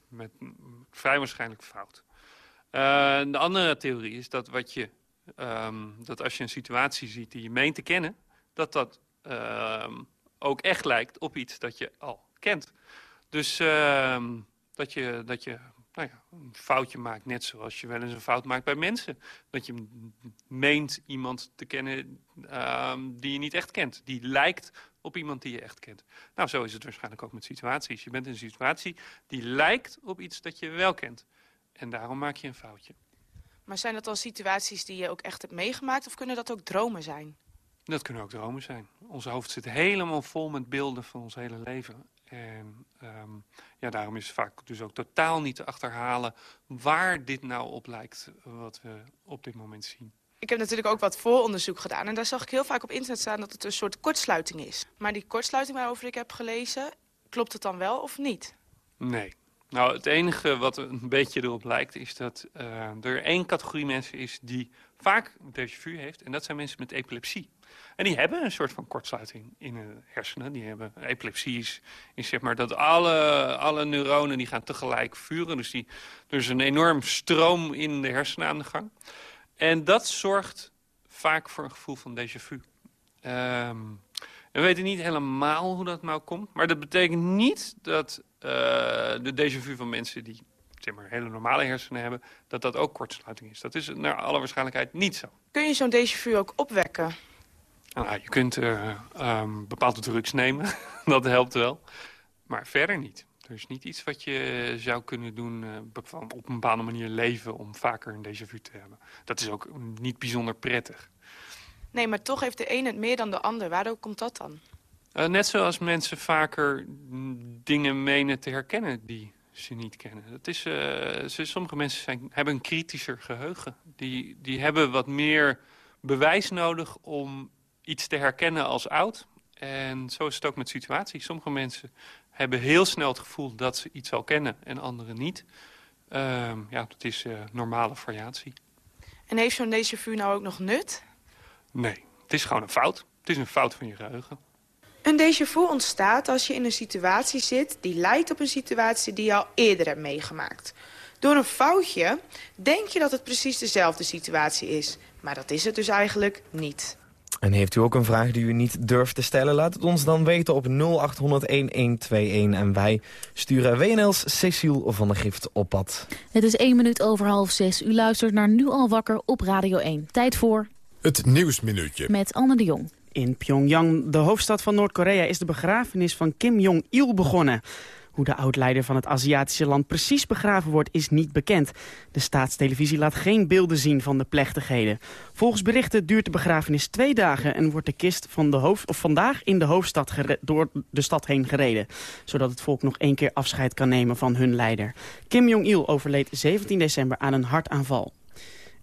met, vrij waarschijnlijk fout. Uh, de andere theorie is dat, wat je, um, dat als je een situatie ziet die je meent te kennen... dat dat uh, ook echt lijkt op iets dat je al kent. Dus dat je... Dat je nou ja, een foutje maakt. Net zoals je wel eens een fout maakt bij mensen. Dat je meent iemand te kennen um, die je niet echt kent. Die lijkt op iemand die je echt kent. Nou, zo is het waarschijnlijk ook met situaties. Je bent in een situatie die lijkt op iets dat je wel kent. En daarom maak je een foutje. Maar zijn dat dan situaties die je ook echt hebt meegemaakt... of kunnen dat ook dromen zijn? Dat kunnen ook dromen zijn. Ons hoofd zit helemaal vol met beelden van ons hele leven. En ehm, ja, daarom is het vaak dus ook totaal niet te achterhalen waar dit nou op lijkt wat we op dit moment zien. Ik heb natuurlijk ook wat vooronderzoek gedaan. En daar zag ik heel vaak op internet staan dat het een soort kortsluiting is. Maar die kortsluiting waarover ik heb gelezen, klopt het dan wel of niet? Nee. Nou, het enige wat een beetje erop lijkt is dat uh, er één categorie mensen is die vaak déjà vu heeft. En dat zijn mensen met epilepsie. En die hebben een soort van kortsluiting in de hersenen. Die hebben epilepsie is, zeg maar dat alle, alle neuronen die gaan tegelijk vuren. Dus die, er is een enorm stroom in de hersenen aan de gang. En dat zorgt vaak voor een gevoel van déjà vu. Um, we weten niet helemaal hoe dat nou komt. Maar dat betekent niet dat uh, de déjà vu van mensen die maar, hele normale hersenen hebben... dat dat ook kortsluiting is. Dat is naar alle waarschijnlijkheid niet zo. Kun je zo'n déjà vu ook opwekken? Nou, je kunt uh, um, bepaalde drugs nemen. dat helpt wel. Maar verder niet. Er is niet iets wat je zou kunnen doen uh, op een bepaalde manier leven... om vaker een déjà vu te hebben. Dat is ook niet bijzonder prettig. Nee, maar toch heeft de een het meer dan de ander. Waardoor komt dat dan? Uh, net zoals mensen vaker dingen menen te herkennen die ze niet kennen. Dat is, uh, sommige mensen zijn, hebben een kritischer geheugen. Die, die hebben wat meer bewijs nodig om iets te herkennen als oud. En zo is het ook met situaties. Sommige mensen hebben heel snel het gevoel dat ze iets al kennen en anderen niet. Uh, ja, dat is uh, normale variatie. En heeft zo'n déjà vu nou ook nog nut? Nee, het is gewoon een fout. Het is een fout van je geheugen. Een déjà vu ontstaat als je in een situatie zit... die lijkt op een situatie die je al eerder hebt meegemaakt. Door een foutje denk je dat het precies dezelfde situatie is. Maar dat is het dus eigenlijk niet. En heeft u ook een vraag die u niet durft te stellen? Laat het ons dan weten op 0800-1121. En wij sturen WNL's Cecile van der Gift op pad. Het is één minuut over half zes. U luistert naar Nu al wakker op Radio 1. Tijd voor... Het Nieuwsminuutje. Met Anne de Jong. In Pyongyang, de hoofdstad van Noord-Korea, is de begrafenis van Kim Jong-il begonnen. Hoe de oud-leider van het Aziatische land precies begraven wordt is niet bekend. De staatstelevisie laat geen beelden zien van de plechtigheden. Volgens berichten duurt de begrafenis twee dagen... en wordt de kist van de hoofd, of vandaag in de hoofdstad door de stad heen gereden. Zodat het volk nog één keer afscheid kan nemen van hun leider. Kim Jong-il overleed 17 december aan een hartaanval.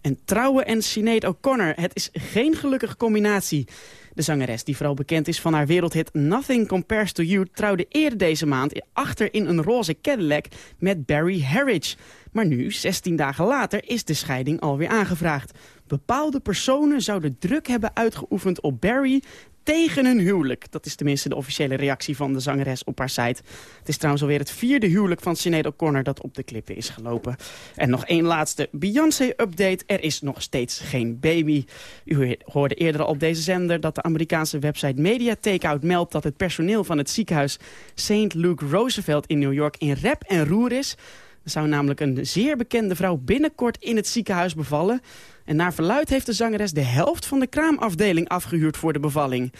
En trouwen en Sinead O'Connor, het is geen gelukkige combinatie. De zangeres, die vooral bekend is van haar wereldhit Nothing Compares to You... trouwde eerder deze maand achter in een roze Cadillac met Barry Harridge. Maar nu, 16 dagen later, is de scheiding alweer aangevraagd. Bepaalde personen zouden druk hebben uitgeoefend op Barry tegen een huwelijk. Dat is tenminste de officiële reactie van de zangeres op haar site. Het is trouwens alweer het vierde huwelijk van Sinead O'Connor dat op de klippen is gelopen. En nog één laatste Beyoncé-update. Er is nog steeds geen baby. U hoorde eerder al op deze zender dat de Amerikaanse website Media Takeout meldt dat het personeel van het ziekenhuis St. Luke Roosevelt in New York in rep en roer is. Er zou namelijk een zeer bekende vrouw binnenkort in het ziekenhuis bevallen. En naar verluid heeft de zangeres de helft van de kraamafdeling afgehuurd voor de bevalling.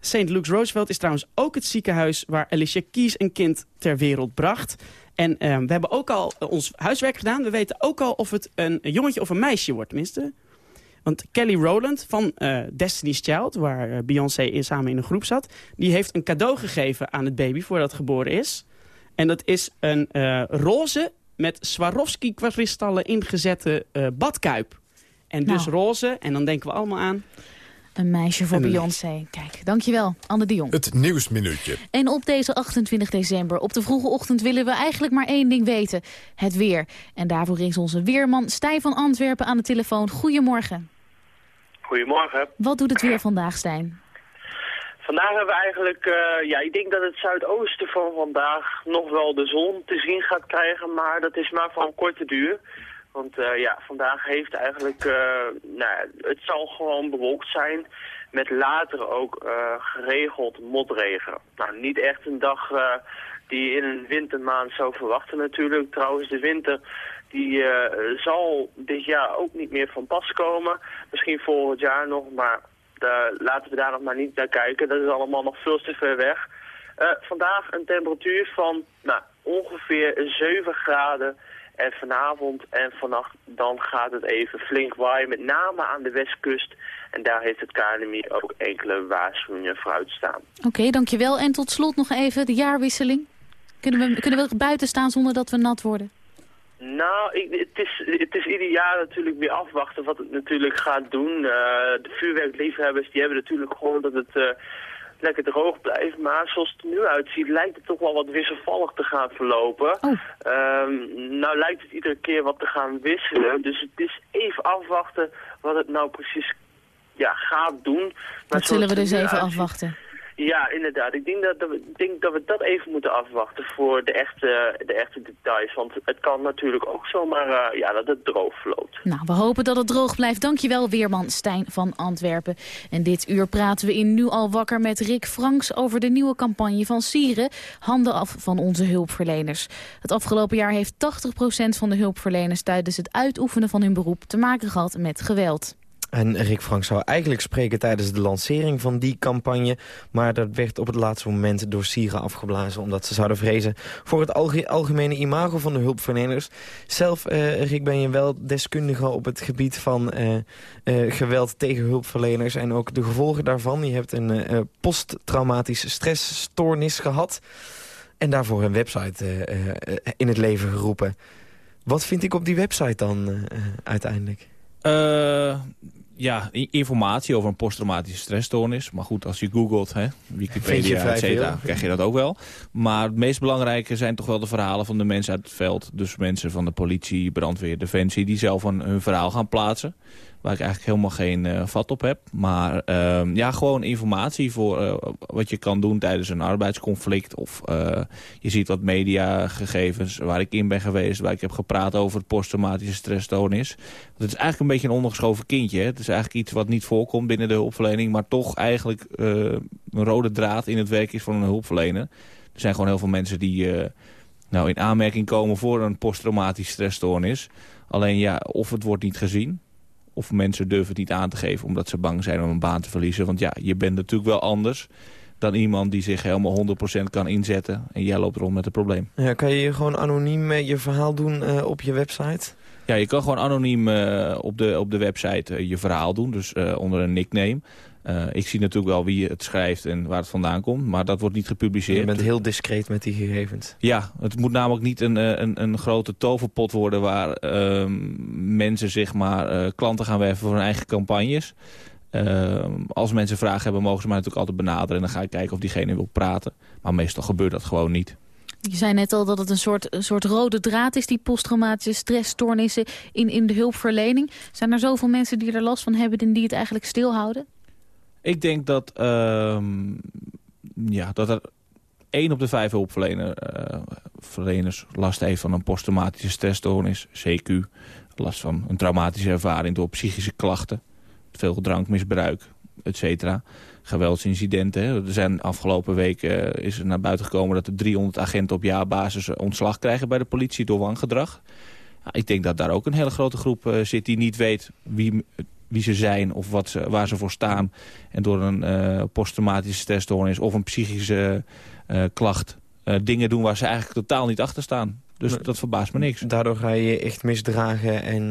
St. Luke's Roosevelt is trouwens ook het ziekenhuis waar Alicia Keys een kind ter wereld bracht. En uh, we hebben ook al ons huiswerk gedaan. We weten ook al of het een jongetje of een meisje wordt, tenminste. Want Kelly Rowland van uh, Destiny's Child, waar uh, Beyoncé in, samen in een groep zat... die heeft een cadeau gegeven aan het baby voordat het geboren is. En dat is een uh, roze met Swarovski-kristallen ingezette badkuip. En dus Nou. roze, en dan denken we allemaal aan... Een meisje voor Beyoncé. Kijk, dankjewel, Anne de Jong. Het Nieuwsminuutje. En op deze 28 december, op de vroege ochtend, willen we eigenlijk maar één ding weten. Het weer. En daarvoor is onze weerman Stijn van Antwerpen aan de telefoon. Goedemorgen. Goedemorgen. Wat doet het weer vandaag, Stijn? Vandaag hebben we eigenlijk, eh, ja, ik denk dat het zuidoosten van vandaag nog wel de zon te zien gaat krijgen, maar dat is maar van korte duur. Want eh, ja, vandaag heeft eigenlijk, eh, nou, het zal gewoon bewolkt zijn met later ook geregeld motregen. Nou, niet echt een dag die je in een wintermaand zou verwachten natuurlijk. Trouwens, de winter die eh, zal dit jaar ook niet meer van pas komen. Misschien volgend jaar nog, maar daar, laten we daar nog maar niet naar kijken. Dat is allemaal nog veel te ver weg. Eh, vandaag een temperatuur van nou, ongeveer 7 graden. En vanavond en vannacht dan gaat het even flink waaien, met name aan de westkust. En daar heeft het KNMI ook enkele waarschuwingen voor uitstaan. Oké, dankjewel. En tot slot nog even de jaarwisseling. Kunnen we, kunnen we buiten staan zonder dat we nat worden? Nou, ik, het, is, het is ieder jaar natuurlijk weer afwachten wat het natuurlijk gaat doen. Uh, de vuurwerkliefhebbers die hebben natuurlijk gewoon dat het uh, lekker droog blijft. Maar zoals het er nu uitziet lijkt het toch wel wat wisselvallig te gaan verlopen. Oh. Um, nou lijkt het iedere keer wat te gaan wisselen. Dus het is even afwachten wat het nou precies ja, gaat doen. Maar dat zullen we dus even uitziet, afwachten. Ja, inderdaad. Ik denk dat, we, denk dat we dat even moeten afwachten voor de echte, de echte details. Want het kan natuurlijk ook zomaar uh, ja, dat het droog loopt. Nou, we hopen dat het droog blijft. Dankjewel, Weerman Stijn van Antwerpen. En dit uur praten we in Nu al wakker met Rick Franks... over de nieuwe campagne van Sieren. Handen af van onze hulpverleners. Het afgelopen jaar heeft 80% van de hulpverleners... tijdens het uitoefenen van hun beroep te maken gehad met geweld. En Rick Frank zou eigenlijk spreken tijdens de lancering van die campagne. Maar dat werd op het laatste moment door Sieren afgeblazen... omdat ze zouden vrezen voor het algemene imago van de hulpverleners. Zelf, uh, Rick, ben je wel deskundige op het gebied van uh, uh, geweld tegen hulpverleners... en ook de gevolgen daarvan. Je hebt een posttraumatische stressstoornis gehad... en daarvoor een website in het leven geroepen. Wat vind ik op die website dan uiteindelijk? Ja, informatie over een posttraumatische stressstoornis. Maar goed, als je googelt, hè, Wikipedia, et cetera, krijg je dat ook wel. Maar het meest belangrijke zijn toch wel de verhalen van de mensen uit het veld. Dus mensen van de politie, brandweer, defensie... die zelf een, hun verhaal gaan plaatsen. Waar ik eigenlijk helemaal geen uh, vat op heb. Maar uh, ja, gewoon informatie voor uh, wat je kan doen tijdens een arbeidsconflict. Of uh, je ziet wat mediagegevens waar ik in ben geweest. Waar ik heb gepraat over posttraumatische stressstoornis. Het is eigenlijk een beetje een ondergeschoven kindje. Hè? Het is eigenlijk iets wat niet voorkomt binnen de hulpverlening. Maar toch eigenlijk een rode draad in het werk is van een hulpverlener. Er zijn gewoon heel veel mensen die nou, in aanmerking komen voor een posttraumatische stressstoornis. Alleen ja, of het wordt niet gezien of mensen durven het niet aan te geven omdat ze bang zijn om een baan te verliezen. Want ja, je bent natuurlijk wel anders dan iemand die zich helemaal 100% kan inzetten. En jij loopt rond met het probleem. Ja, kan je gewoon anoniem je verhaal doen uh, op je website? Ja, je kan gewoon anoniem uh, op, de, op de website uh, je verhaal doen. Dus onder een nickname. Uh, ik zie natuurlijk wel wie het schrijft en waar het vandaan komt. Maar dat wordt niet gepubliceerd. Je bent heel discreet met die gegevens. Ja, het moet namelijk niet een, een, een grote toverpot worden... waar uh, mensen zeg maar, uh, klanten gaan werven voor hun eigen campagnes. Ehm, als mensen vragen hebben, mogen ze mij natuurlijk altijd benaderen. En dan ga ik kijken of diegene wil praten. Maar meestal gebeurt dat gewoon niet. Je zei net al dat het een soort, een soort rode draad is, die posttraumatische stressstoornissen in, in de hulpverlening. Zijn er zoveel mensen die er last van hebben en die het eigenlijk stilhouden? Ik denk dat, uh, ja, dat er één op de vijf hulpverleners uh, last heeft van een posttraumatische stressstoornis, CQ. Last van een traumatische ervaring door psychische klachten, veel drankmisbruik, et. Geweldsincidenten. Er zijn afgelopen weken uh, is er naar buiten gekomen dat er 300 agenten op jaarbasis ontslag krijgen bij de politie door wangedrag. ik denk dat daar ook een hele grote groep zit die niet weet wie wie ze zijn of wat ze, waar ze voor staan. En door een uh, posttraumatische stressstoornis of een psychische uh, klacht... Uh, dingen doen waar ze eigenlijk totaal niet achter staan. Dus maar, dat verbaast me niks. Daardoor ga je je echt misdragen en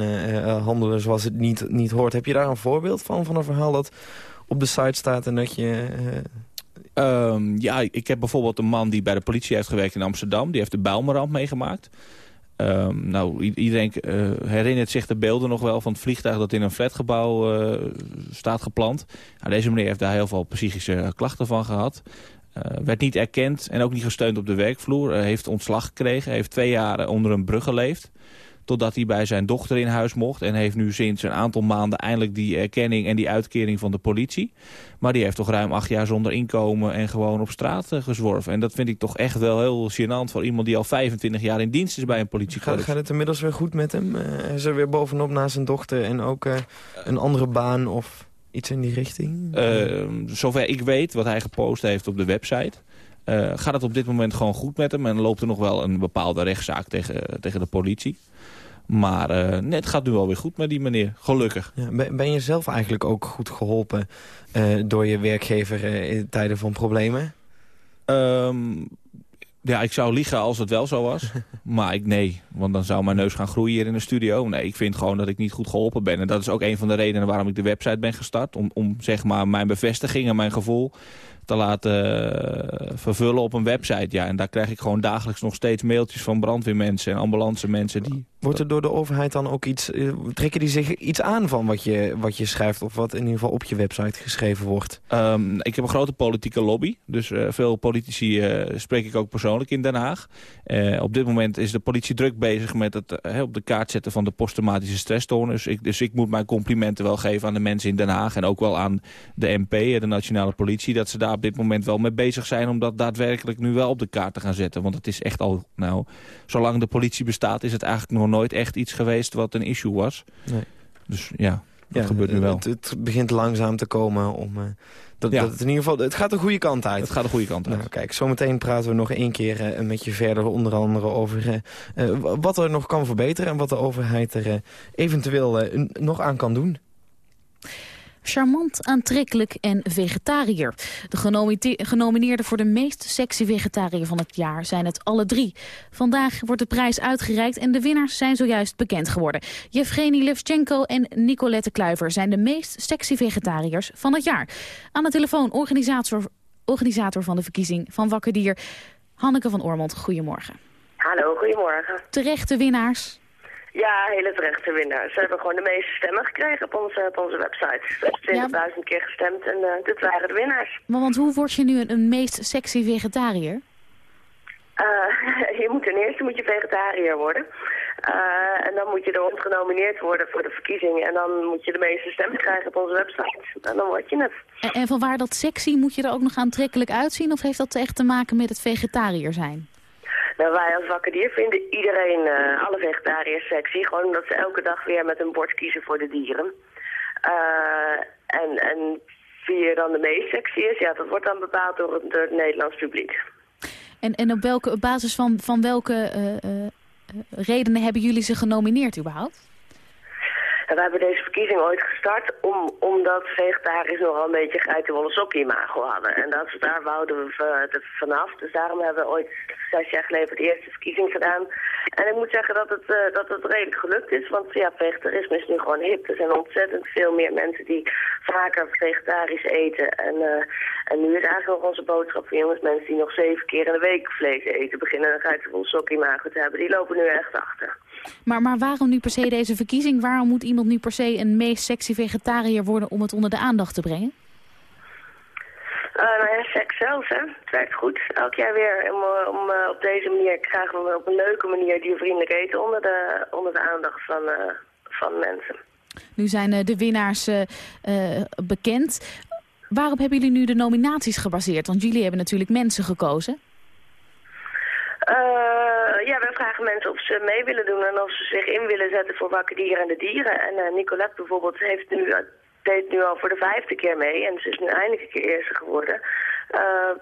handelen zoals het niet, niet hoort. Heb je daar een voorbeeld van, van een verhaal dat op de site staat en dat je... Um, ja, ik heb bijvoorbeeld een man die bij de politie heeft gewerkt in Amsterdam. Die heeft de Bijlmerramp meegemaakt. Um, nou, iedereen uh, herinnert zich de beelden nog wel van het vliegtuig dat in een flatgebouw uh, staat gepland. Nou, deze meneer heeft daar heel veel psychische klachten van gehad. Uh, werd niet erkend en ook niet gesteund op de werkvloer. heeft ontslag gekregen, heeft twee jaar onder een brug geleefd. Totdat hij bij zijn dochter in huis mocht. En heeft nu sinds een aantal maanden eindelijk die erkenning en die uitkering van de politie. Maar die heeft toch ruim acht jaar zonder inkomen en gewoon op straat uh, gezworven. En dat vind ik toch echt wel heel gênant voor iemand die al 25 jaar in dienst is bij een politiekorps. Gaat, gaat het inmiddels weer goed met hem? Uh, is er weer bovenop na zijn dochter en ook uh, een andere baan of iets in die richting? zover ik weet, wat hij gepost heeft op de website... Uh, gaat het op dit moment gewoon goed met hem en loopt er nog wel een bepaalde rechtszaak tegen, tegen de politie. Maar uh, net gaat nu wel weer goed met die meneer, gelukkig. Ja, ben je zelf eigenlijk ook goed geholpen uh, door je werkgever in tijden van problemen? Um, Ja, ik zou liegen als het wel zo was. maar ik, nee, want dan zou mijn neus gaan groeien hier in de studio. Nee, ik vind gewoon dat ik niet goed geholpen ben. En dat is ook een van de redenen waarom ik de website ben gestart. Om, om zeg maar mijn bevestiging en mijn gevoel te laten eh, vervullen op een website. Ja, en daar krijg ik gewoon dagelijks nog steeds mailtjes van brandweermensen en ambulance mensen die Wordt er door de overheid dan ook iets... eh, trekken die zich iets aan van wat je, wat je schrijft... of wat in ieder geval op je website geschreven wordt? Ehm, ik heb een grote politieke lobby. Dus eh, veel politici spreek ik ook persoonlijk in Den Haag. Op dit moment is de politie druk bezig met het op de kaart zetten van de posttraumatische stressstoornis. Ik, dus ik moet mijn complimenten wel geven aan de mensen in Den Haag. En ook wel aan de MP, de nationale politie. Dat ze daar op dit moment wel mee bezig zijn om dat daadwerkelijk nu wel op de kaart te gaan zetten. Want het is echt al, nou, zolang de politie bestaat is het eigenlijk nog nooit echt iets geweest wat een issue was. Nee. Dus ja, dat gebeurt nu wel. Het, het begint langzaam te komen om... eh, dat, Ja. dat het in ieder geval, het gaat de goede kant uit. Het gaat de goede kant uit. Nou, kijk, zometeen praten we nog één keer eh, met je verder, onder andere over eh, wa- wat er nog kan verbeteren en wat de overheid er eventueel nog aan kan doen. Charmant, aantrekkelijk en vegetariër. De genomineerden voor de meest sexy vegetariër van het jaar zijn het alle drie. Vandaag wordt de prijs uitgereikt en de winnaars zijn zojuist bekend geworden. Yevgeny Levchenko en Nicolette Kluiver zijn de meest sexy vegetariërs van het jaar. Aan de telefoon organisator, organisator van de verkiezing van Wakker Dier, Hanneke van Oormond. Goedemorgen. Hallo, goedemorgen. Terechte winnaars. Ja, hele terechte winnaars. Ze hebben gewoon de meeste stemmen gekregen op onze, op onze website. We hebben 20.000 keer gestemd en eh, dit waren de winnaars. Maar want hoe word je nu een, een meest sexy vegetariër? Eh, je moet ten eerste moet je vegetariër worden. Eh, en dan moet je ons genomineerd worden voor de verkiezing. En dan moet je de meeste stemmen krijgen op onze website. En dan word je het. En, en vanwaar dat sexy, moet je er ook nog aantrekkelijk uitzien? Of heeft dat echt te maken met het vegetariër zijn? Wij als Wakker Dier vinden iedereen, eh, alle vegetariërs sexy. Gewoon omdat ze elke dag weer met een bord kiezen voor de dieren. Eh, en, en wie er dan de meest sexy is, ja, dat wordt dan bepaald door het, door Nederlands publiek. En, en op, welke, basis van, van welke eh, redenen hebben jullie ze genomineerd überhaupt? En we hebben deze verkiezing ooit gestart om, omdat vegetariërs nogal een beetje geitenwolle sokkie imago hadden. En dat, daar wouden we vanaf. Dus daarom hebben we ooit zes jaar geleden de eerste verkiezing gedaan. En ik moet zeggen dat het, eh, dat het redelijk gelukt is, want ja, vegetarisme is nu gewoon hip. Er zijn ontzettend veel meer mensen die vaker vegetarisch eten. En, eh, nu is eigenlijk nog onze boodschap voor jongens, mensen die nog zeven keer in de week vlees eten, beginnen een geitenwolle sokkie imago te hebben. Die lopen nu echt achter. Maar, maar waarom nu per se deze verkiezing? Waarom moet iemand nu per se een meest sexy vegetariër worden om het onder de aandacht te brengen? Eh, nou ja, seks zelf, hè. Het werkt goed. Elk jaar weer om, eh, om eh, op deze manier krijgen we op een leuke manier diervriendelijk eten onder de, onder de aandacht van, van mensen. Nu zijn de winnaars bekend. Waarop hebben jullie nu de nominaties gebaseerd? Want jullie hebben natuurlijk mensen gekozen. Eh, ja, wij vragen mensen of ze mee willen doen en of ze zich in willen zetten voor wakker dieren en de dieren. En eh, Nicolette bijvoorbeeld heeft nu, deed nu al voor de vijfde keer mee en ze is nu eindelijk een keer eerste geworden. Eh,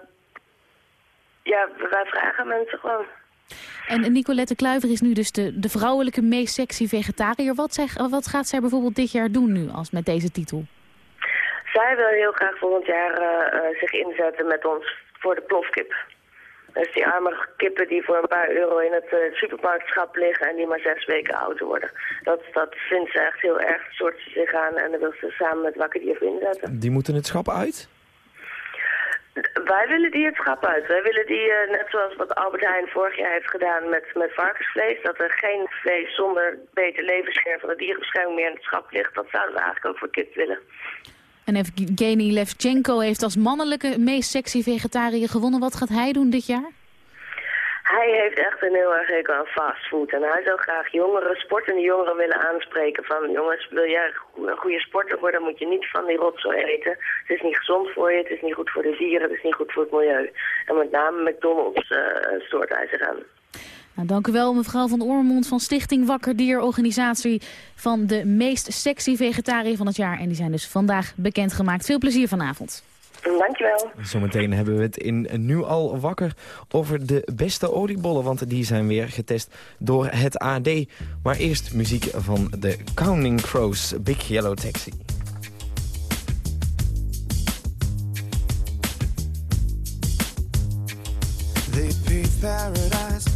ja, wij vragen mensen gewoon. En Nicolette Kluiver is nu dus de, de vrouwelijke meest sexy vegetariër. Wat, zeg, wat gaat zij bijvoorbeeld dit jaar doen nu als met deze titel? Zij wil heel graag volgend jaar zich inzetten met ons voor de plofkip. Dus die arme kippen die voor een paar euro in het eh, supermarktschap liggen en die maar zes weken oud worden. Dat, dat vindt ze echt heel erg, soort ze zich aan en dan wil ze samen met Wakker Dier voor inzetten. Die moeten het schap uit? Wij willen die het schap uit. Wij willen die, eh, net zoals wat Albert Heijn vorig jaar heeft gedaan met, met varkensvlees, dat er geen vlees zonder beter levensgeer van de dierenbescherming meer in het schap ligt. Dat zouden we eigenlijk ook voor kip willen. En Evgeny Levchenko heeft als mannelijke meest sexy vegetariër gewonnen. Wat gaat hij doen dit jaar? Hij heeft echt een heel erg hekel aan fastfood. En hij zou graag jongeren, sportende jongeren willen aanspreken van... jongens, wil jij een goede sporter worden, moet je niet van die rotzooi eten. Het is niet gezond voor je, het is niet goed voor de dieren, het is niet goed voor het milieu. En met name McDonald's uh, stoort hij zich aan. Nou, dank u wel, mevrouw van Oormond van Stichting Wakker Dier, organisatie van de meest sexy vegetariër van het jaar. En die zijn dus vandaag bekendgemaakt. Veel plezier vanavond. Dankjewel. Zometeen hebben we het in Nu al wakker over de beste oliebollen, want die zijn weer getest door het AD. Maar eerst muziek van de Counting Crows, Big Yellow Taxi. They paid paradise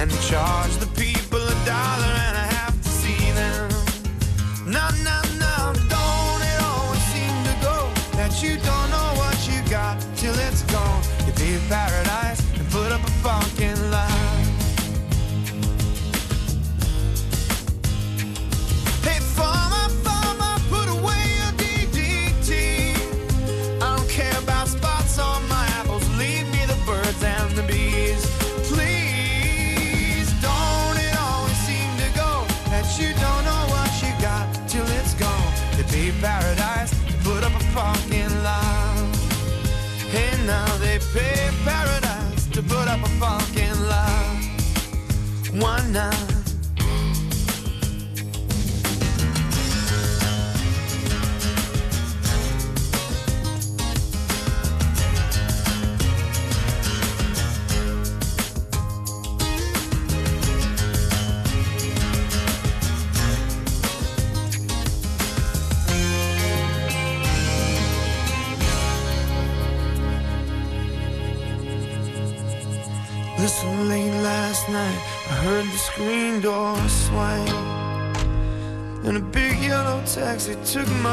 And charge the people a dollar and a half to see them. No, no, no, don't it always seem to go that you don't took my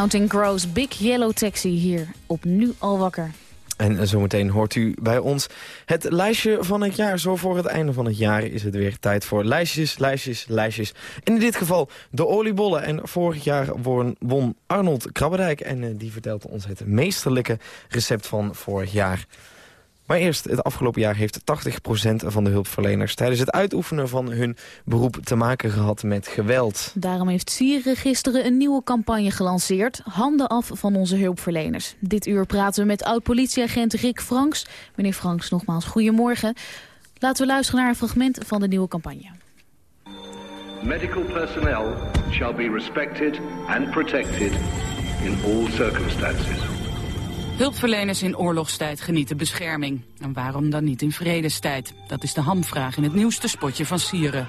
Counting Crows Big Yellow Taxi hier op Nu Al Wakker. En zometeen hoort u bij ons het lijstje van het jaar. Zo voor het einde van het jaar is het weer tijd voor lijstjes, lijstjes, lijstjes. En in dit geval de oliebollen. En vorig jaar won, Arnold Krabbedijk. En eh, die vertelt ons het meesterlijke recept van vorig jaar. Maar eerst, het afgelopen jaar heeft 80% van de hulpverleners... tijdens het uitoefenen van hun beroep te maken gehad met geweld. Daarom heeft Sieren gisteren een nieuwe campagne gelanceerd. Handen af van onze hulpverleners. Dit uur praten we met oud-politieagent Rick Franks. Meneer Franks, nogmaals goedemorgen. Laten we luisteren naar een fragment van de nieuwe campagne. Medical personnel shall be respected and protected in all circumstances. Hulpverleners in oorlogstijd genieten bescherming. En waarom dan niet in vredestijd? Dat is de hamvraag in het nieuwste spotje van Sieren.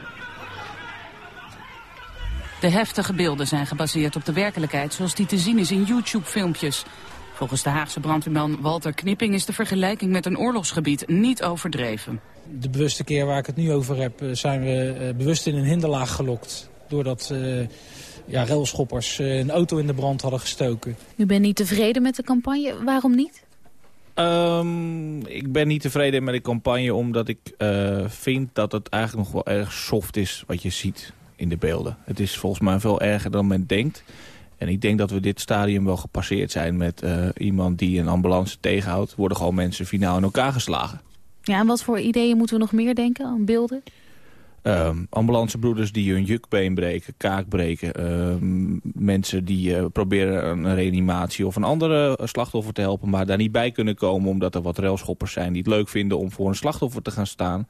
De heftige beelden zijn gebaseerd op de werkelijkheid zoals die te zien is in YouTube-filmpjes. Volgens de Haagse brandweerman Walter Knipping is de vergelijking met een oorlogsgebied niet overdreven. De bewuste keer waar ik het nu over heb, eh, zijn we eh, bewust in een hinderlaag gelokt. Doordat eh, ja, railschoppers eh, een auto in de brand hadden gestoken. U bent niet tevreden met de campagne. Waarom niet? Um, ik ben niet tevreden met de campagne omdat ik uh, vind dat het eigenlijk nog wel erg soft is wat je ziet in de beelden. Het is volgens mij veel erger dan men denkt. En ik denk dat we dit stadium wel gepasseerd zijn met uh, iemand die een ambulance tegenhoudt. Worden gewoon mensen finaal in elkaar geslagen. Ja, en wat voor ideeën moeten we nog meer denken aan beelden? Um, ambulancebroeders die hun jukbeen breken, kaak breken. Um, mensen die uh, proberen een reanimatie of een andere slachtoffer te helpen... maar daar niet bij kunnen komen omdat er wat railschoppers zijn... die het leuk vinden om voor een slachtoffer te gaan staan.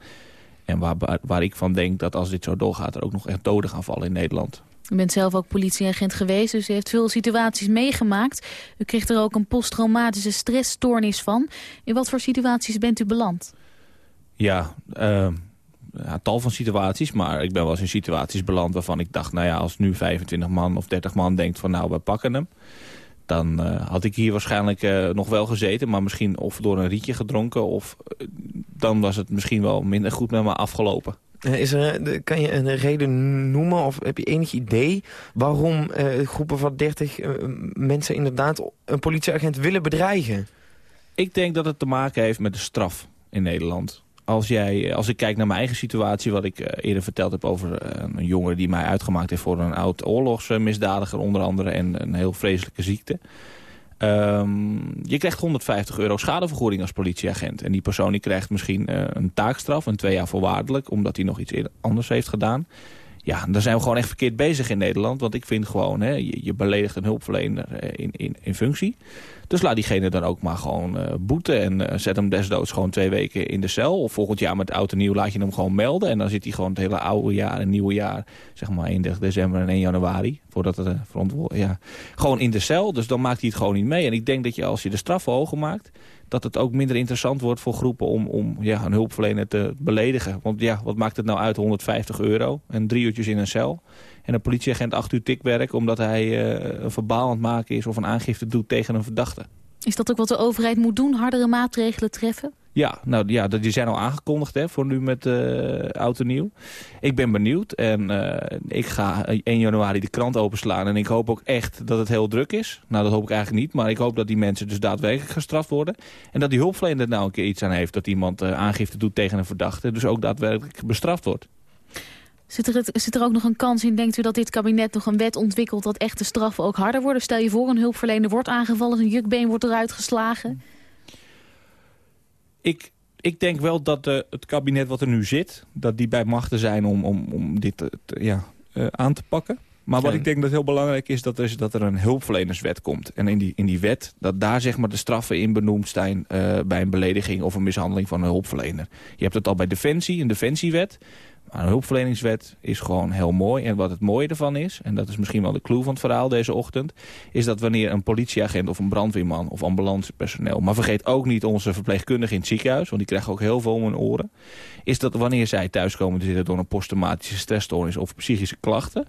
En waar, waar ik van denk dat als dit zo doorgaat... er ook nog echt doden gaan vallen in Nederland. U bent zelf ook politieagent geweest, dus u heeft veel situaties meegemaakt. U kreeg er ook een posttraumatische stressstoornis van. In wat voor situaties bent u beland? Ja, uh, ja, tal van situaties. Maar ik ben wel eens in situaties beland waarvan ik dacht... nou ja, als nu 25 man of 30 man denkt van nou, we pakken hem... dan uh, had ik hier waarschijnlijk uh, nog wel gezeten. Maar misschien of door een rietje gedronken... of uh, dan was het misschien wel minder goed met me afgelopen. Is er, kan je een reden noemen of heb je enig idee... waarom groepen van 30 mensen inderdaad een politieagent willen bedreigen? Ik denk dat het te maken heeft met de straf in Nederland als, jij, als ik kijk naar mijn eigen situatie... wat ik uh, eerder verteld heb over uh, een jongen die mij uitgemaakt heeft... voor een oud oorlogsmisdadiger onder andere... en een heel vreselijke ziekte. Um, je krijgt 150 euro schadevergoeding als politieagent. En die persoon die krijgt misschien uh, een taakstraf, een twee jaar voorwaardelijk... omdat hij nog iets anders heeft gedaan. Ja, dan zijn we gewoon echt verkeerd bezig in Nederland. Want ik vind gewoon, hè, je, beledigt een hulpverlener in, in, in functie... Dus laat diegene dan ook maar gewoon uh, boeten. En uh, zet hem desdoods gewoon twee weken in de cel. Of volgend jaar met oud en nieuw laat je hem gewoon melden. En dan zit hij gewoon het hele oude jaar en nieuwe jaar. Zeg maar 31 december en 1 januari. Voordat het uh, verantwoord, ja, gewoon in de cel. Dus dan maakt hij het gewoon niet mee. En ik denk dat je als je de straffen hoger maakt dat het ook minder interessant wordt voor groepen om, om ja, een hulpverlener te beledigen. Want ja, wat maakt het nou uit? 150 euro en drie uurtjes in een cel. En een politieagent acht uur tikwerk omdat hij uh, een verbaal aan het maken is... of een aangifte doet tegen een verdachte. Is dat ook wat de overheid moet doen? Hardere maatregelen treffen? Ja, nou ja, die zijn al aangekondigd hè, voor nu met uh, oud en nieuw. Ik ben benieuwd en uh, ik ga 1 januari de krant openslaan. En ik hoop ook echt dat het heel druk is. Nou, dat hoop ik eigenlijk niet. Maar ik hoop dat die mensen dus daadwerkelijk gestraft worden. En dat die hulpverlener er nou een keer iets aan heeft. Dat iemand aangifte doet tegen een verdachte. Dus ook daadwerkelijk bestraft wordt. Zit er, zit er ook nog een kans in, denkt u dat dit kabinet nog een wet ontwikkelt... dat echte straffen ook harder worden? Stel je voor, een hulpverlener wordt aangevallen, een jukbeen wordt eruit geslagen. Ik, ik denk wel dat uh, het kabinet wat er nu zit... dat die bij machten zijn om, om, om dit te, te, ja, uh, aan te pakken. Maar wat ik denk dat heel belangrijk is, dat er, dat er een hulpverlenerswet komt. En in die, in die wet, dat daar zeg maar de straffen in benoemd zijn... Uh, bij een belediging of een mishandeling van een hulpverlener. Je hebt het al bij Defensie, een Defensiewet... Een hulpverleningswet is gewoon heel mooi. En wat het mooie ervan is, en dat is misschien wel de clue van het verhaal deze ochtend... is dat wanneer een politieagent of een brandweerman of ambulancepersoneel... maar vergeet ook niet onze verpleegkundigen in het ziekenhuis... want die krijgen ook heel veel om hun oren... is dat wanneer zij thuiskomen te zitten door een posttraumatische stressstoornis... of psychische klachten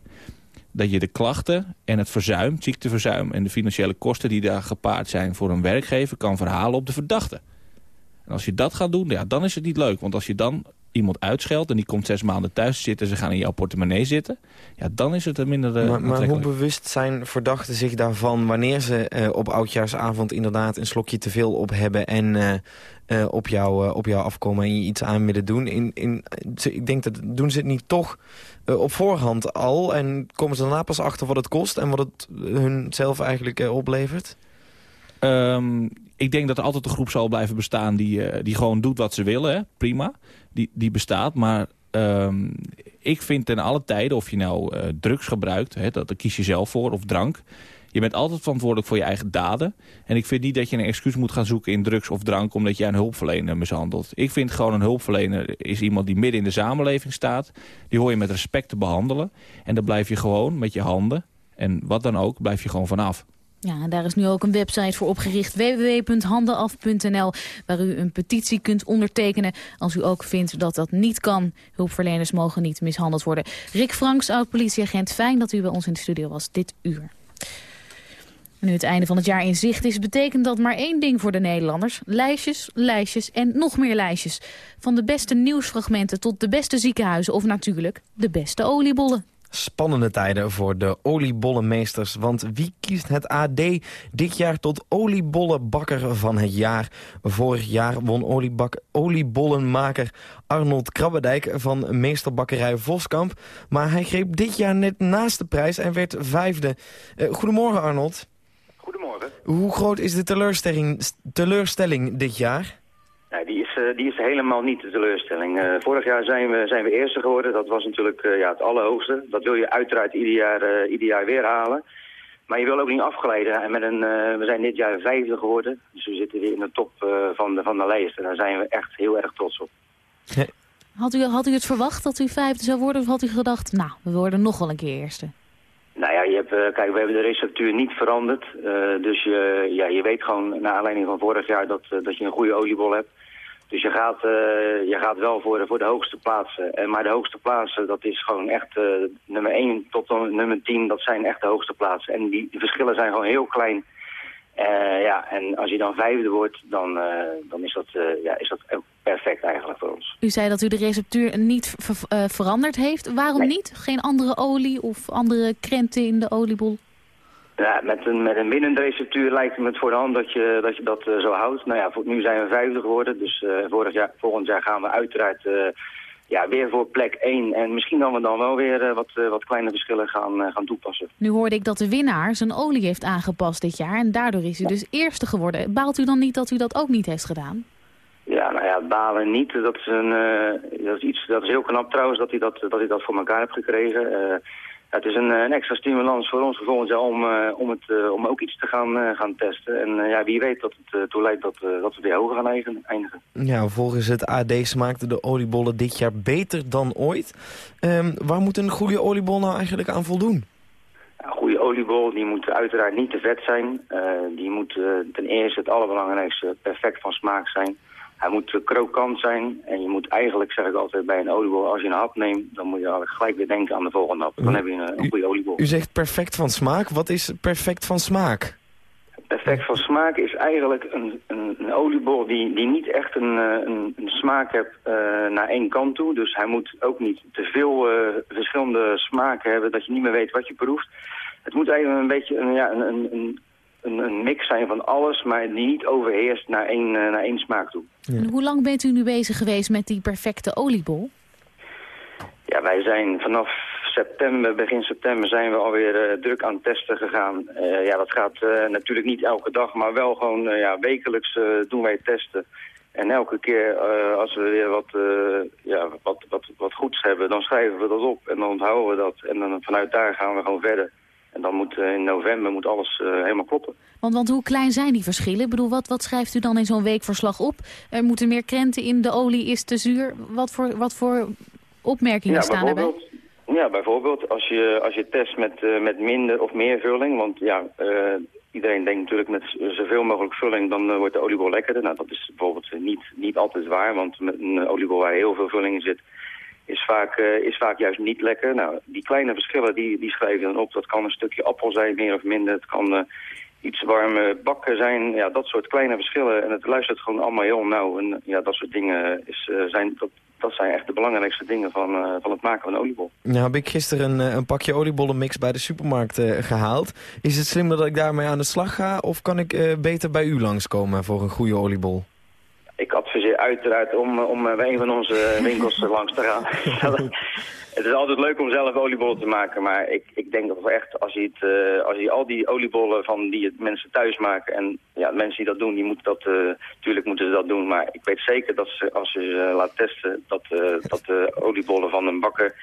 dat je de klachten en het verzuim, het ziekteverzuim... en de financiële kosten die daar gepaard zijn voor een werkgever... kan verhalen op de verdachte. En als je dat gaat doen, ja, dan is het niet leuk. Want als je dan iemand uitscheldt en die komt zes maanden thuis zitten... ze gaan in jouw portemonnee zitten, ja, dan is het een minder uh, Maar, maar hoe bewust zijn verdachten zich daarvan... wanneer ze uh, op oudjaarsavond inderdaad een slokje te veel op hebben... en uh, op, jou, op jou afkomen en je iets aan willen doen? In, in, ik denk dat doen ze het niet toch op voorhand al... en komen ze daarna pas achter wat het kost... en wat het hun zelf eigenlijk oplevert? Um, ik denk dat er altijd een groep zal blijven bestaan die, die gewoon doet wat ze willen. Hè? Prima, die, die bestaat. Maar um, ik vind ten alle tijden, of je nou uh, drugs gebruikt, hè, dat, daar kies je zelf voor, of drank. Je bent altijd verantwoordelijk voor je eigen daden. En ik vind niet dat je een excuus moet gaan zoeken in drugs of drank... omdat jij een hulpverlener mishandelt. Ik vind gewoon een hulpverlener is iemand die midden in de samenleving staat. Die hoor je met respect te behandelen. En dan blijf je gewoon met je handen, en wat dan ook, blijf je gewoon vanaf. Ja, daar is nu ook een website voor opgericht, www.handenaf.nl, waar u een petitie kunt ondertekenen als u ook vindt dat dat niet kan. Hulpverleners mogen niet mishandeld worden. Rick Franks, oud-politieagent, fijn dat u bij ons in de studio was dit uur. Nu het einde van het jaar in zicht is, betekent dat maar één ding voor de Nederlanders. Lijstjes, lijstjes en nog meer lijstjes. Van de beste nieuwsfragmenten tot de beste ziekenhuizen of natuurlijk de beste oliebollen. Spannende tijden voor de oliebollenmeesters. Want wie kiest het AD dit jaar tot oliebollenbakker van het jaar? Vorig jaar won oliebak oliebollenmaker Arnold Krabbedijk van meesterbakkerij Voskamp. Maar hij greep dit jaar net naast de prijs en werd vijfde. Uh, goedemorgen Arnold. Goedemorgen. Hoe groot is de teleurstelling, teleurstelling dit jaar? Nee, die, is, die is helemaal niet de teleurstelling. Uh, vorig jaar zijn we, zijn we eerste geworden. Dat was natuurlijk uh, ja, het allerhoogste. Dat wil je uiteraard ieder jaar, ieder jaar weer halen. Maar je wil ook niet afgeleiden. En met een, we zijn dit jaar vijfde geworden. Dus we zitten weer in de top van, de, van de lijst. En daar zijn we echt heel erg trots op. Had u, had u het verwacht dat u vijfde zou worden? Of had u gedacht, nou, we worden nog wel een keer eerste? Nou ja, je hebt, uh, kijk, we hebben de receptuur niet veranderd. Uh, dus je, ja, je weet gewoon, naar aanleiding van vorig jaar, dat, uh, dat je een goede oliebol hebt. Dus je gaat, je gaat wel voor de, voor de hoogste plaatsen. En, maar de hoogste plaatsen, dat is gewoon echt nummer 1 tot nummer 10, dat zijn echt de hoogste plaatsen. En die, die verschillen zijn gewoon heel klein. Uh, ja, en als je dan vijfde wordt, dan, uh, dan is, dat, uh, ja, is dat perfect eigenlijk voor ons. U zei dat u de receptuur niet ver veranderd heeft. Waarom nee. niet? Geen andere olie of andere krenten in de oliebol? Ja, met een, met een winnende receptuur lijkt het me voor de hand dat je dat, je dat zo houdt. Nou ja, voor, nu zijn we vijfde geworden, dus vorig jaar, volgend jaar gaan we uiteraard ja, weer voor plek 1. En misschien dan we dan wel weer uh, wat, uh, wat kleine verschillen gaan, uh, gaan toepassen. Nu hoorde ik dat de winnaar zijn olie heeft aangepast dit jaar. En daardoor is u dus eerste geworden. Baalt u dan niet dat u dat ook niet heeft gedaan? Ja, nou ja, balen niet. Dat is, een, dat is, iets, dat is heel knap trouwens dat hij dat, dat, hij dat voor elkaar heeft gekregen. Het is een, een, extra stimulans voor ons volgend jaar om, om, het, om ook iets te gaan, gaan testen. En ja, wie weet dat het ertoe leidt dat, dat we weer hoger gaan eindigen. Ja, volgens het AD smaakten de oliebollen dit jaar beter dan ooit. Um, waar moet een goede oliebol nou eigenlijk aan voldoen? Een goede oliebol die moet uiteraard niet te vet zijn. Uh, die moet uh, ten eerste het allerbelangrijkste perfect van smaak zijn. Hij moet krokant zijn en je moet eigenlijk, zeg ik altijd bij een oliebol, als je een hap neemt, dan moet je gelijk weer denken aan de volgende hap. Dan heb je een, een goede oliebol. U zegt perfect van smaak. Wat is perfect van smaak? Perfect van smaak is eigenlijk een, een, een oliebol die, die niet echt een, een, een smaak heeft uh, naar één kant toe. Dus hij moet ook niet te veel uh, verschillende smaken hebben dat je niet meer weet wat je proeft. Het moet eigenlijk een beetje een, ja, een, een, een, een mix zijn van alles, maar die niet overheerst naar één, uh, naar één smaak toe. Ja. En hoe lang bent u nu bezig geweest met die perfecte oliebol? Ja, wij zijn vanaf september, begin september zijn we alweer uh, druk aan het testen gegaan. Uh, ja, dat gaat uh, natuurlijk niet elke dag, maar wel gewoon ja, wekelijks doen wij testen. En elke keer als we weer wat, ja, wat, wat, wat goeds hebben, dan schrijven we dat op en dan onthouden we dat. En dan vanuit daar gaan we gewoon verder. En dan moet in november moet alles helemaal kloppen. Want, want hoe klein zijn die verschillen? Ik bedoel, wat, wat schrijft u dan in zo'n weekverslag op? Er moeten meer krenten in, de olie is te zuur. Wat voor, wat voor opmerkingen ja, staan erbij? Ja, bijvoorbeeld als je, als je test met, uh, met minder of meer vulling. Want ja, uh, iedereen denkt natuurlijk met zoveel mogelijk vulling, dan uh, wordt de oliebol lekkerder. Nou, dat is bijvoorbeeld niet, niet altijd waar, want met een oliebol waar heel veel vulling in zit, is vaak, is vaak juist niet lekker. Nou, die kleine verschillen, die, die je dan op. Dat kan een stukje appel zijn, meer of minder. Het kan iets warme bakken zijn. Ja, dat soort kleine verschillen. En het luistert gewoon allemaal heel nauw. En ja, dat soort dingen is, zijn... Dat, dat zijn echt de belangrijkste dingen van, van het maken van een oliebol. Nou heb ik gisteren een, een pakje oliebollenmix bij de supermarkt gehaald. Is het slimmer dat ik daarmee aan de slag ga? Of kan ik beter bij u langskomen voor een goede oliebol? Ik adviseer uiteraard om, om bij een van onze winkels langs te gaan. het is altijd leuk om zelf oliebollen te maken, maar ik, ik denk dat echt, als je, het, uh, als je al die oliebollen van die het mensen thuis maken, en ja, mensen die dat doen, die moeten dat, natuurlijk uh, moeten ze dat doen, maar ik weet zeker dat ze, als je ze laat testen, dat, uh, dat de oliebollen van een bakker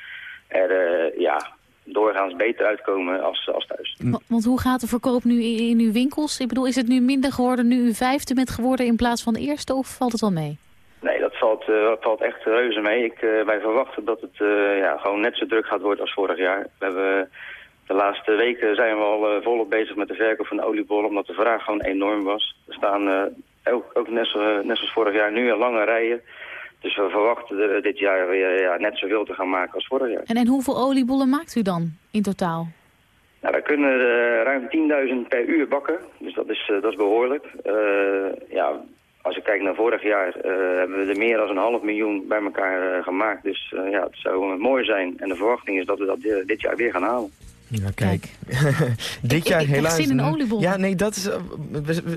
er, ja, doorgaans beter uitkomen als, als thuis. Want hoe gaat de verkoop nu in, uw winkels? Ik bedoel, is het nu minder geworden, nu u vijfde bent geworden in plaats van de eerste, of valt het wel mee? Nee, dat valt, uh, dat valt echt reuze mee. Ik, uh, wij verwachten dat het uh, ja, gewoon net zo druk gaat worden als vorig jaar. We hebben, de laatste weken zijn we al volop bezig met de verkoop van de oliebollen, omdat de vraag gewoon enorm was. Er staan ook, ook net, zo, net zoals vorig jaar nu lange rijen. Dus we verwachten er dit jaar weer ja, net zoveel te gaan maken als vorig jaar. En, en hoeveel oliebollen maakt u dan in totaal? Nou, wij kunnen uh, ruim 10.000 per uur bakken. Dus dat is, uh, dat is behoorlijk. Uh, ja, als ik kijk naar vorig jaar, hebben we er meer dan een half miljoen bij elkaar gemaakt. Dus ja, het zou mooi zijn. En de verwachting is dat we dat dit jaar weer gaan halen. Ja, kijk. Dit ik, jaar ik helaas... zin in oliebol. Ja, nee, dat is, uh,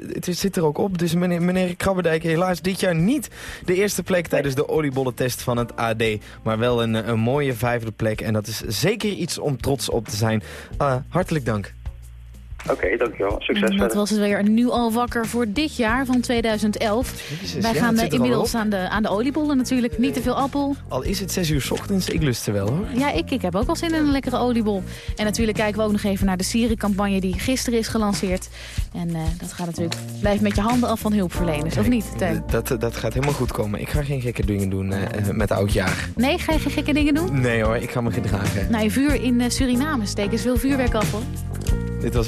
het zit er ook op. Dus meneer, meneer Krabberdijk, helaas dit jaar niet de eerste plek tijdens de oliebollentest van het AD. Maar wel een, een mooie vijfde plek. En dat is zeker iets om trots op te zijn. Uh, hartelijk dank. Oké, dankjewel. Succes en dat verder. was het weer nu al wakker voor dit jaar van 2011. Jezus, Wij ja, gaan al inmiddels aan de, aan de oliebollen natuurlijk. Niet te veel appel. Al is het zes uur 's ochtends, ik lust er wel hoor. Ja, ik, ik heb ook al zin in een lekkere oliebol. En natuurlijk kijken we ook nog even naar de Siri-campagne die gisteren is gelanceerd. En uh, dat gaat natuurlijk... Blijf met je handen af van hulpverleners, of niet, Teun? Dat, dat gaat helemaal goed komen. Ik ga geen gekke dingen doen uh, met oudjaar. Nee, ga je geen gekke dingen doen? Nee hoor, ik ga me gedragen. Nou, vuur in uh, Suriname steken is veel vuurwerk af hoor. Dit was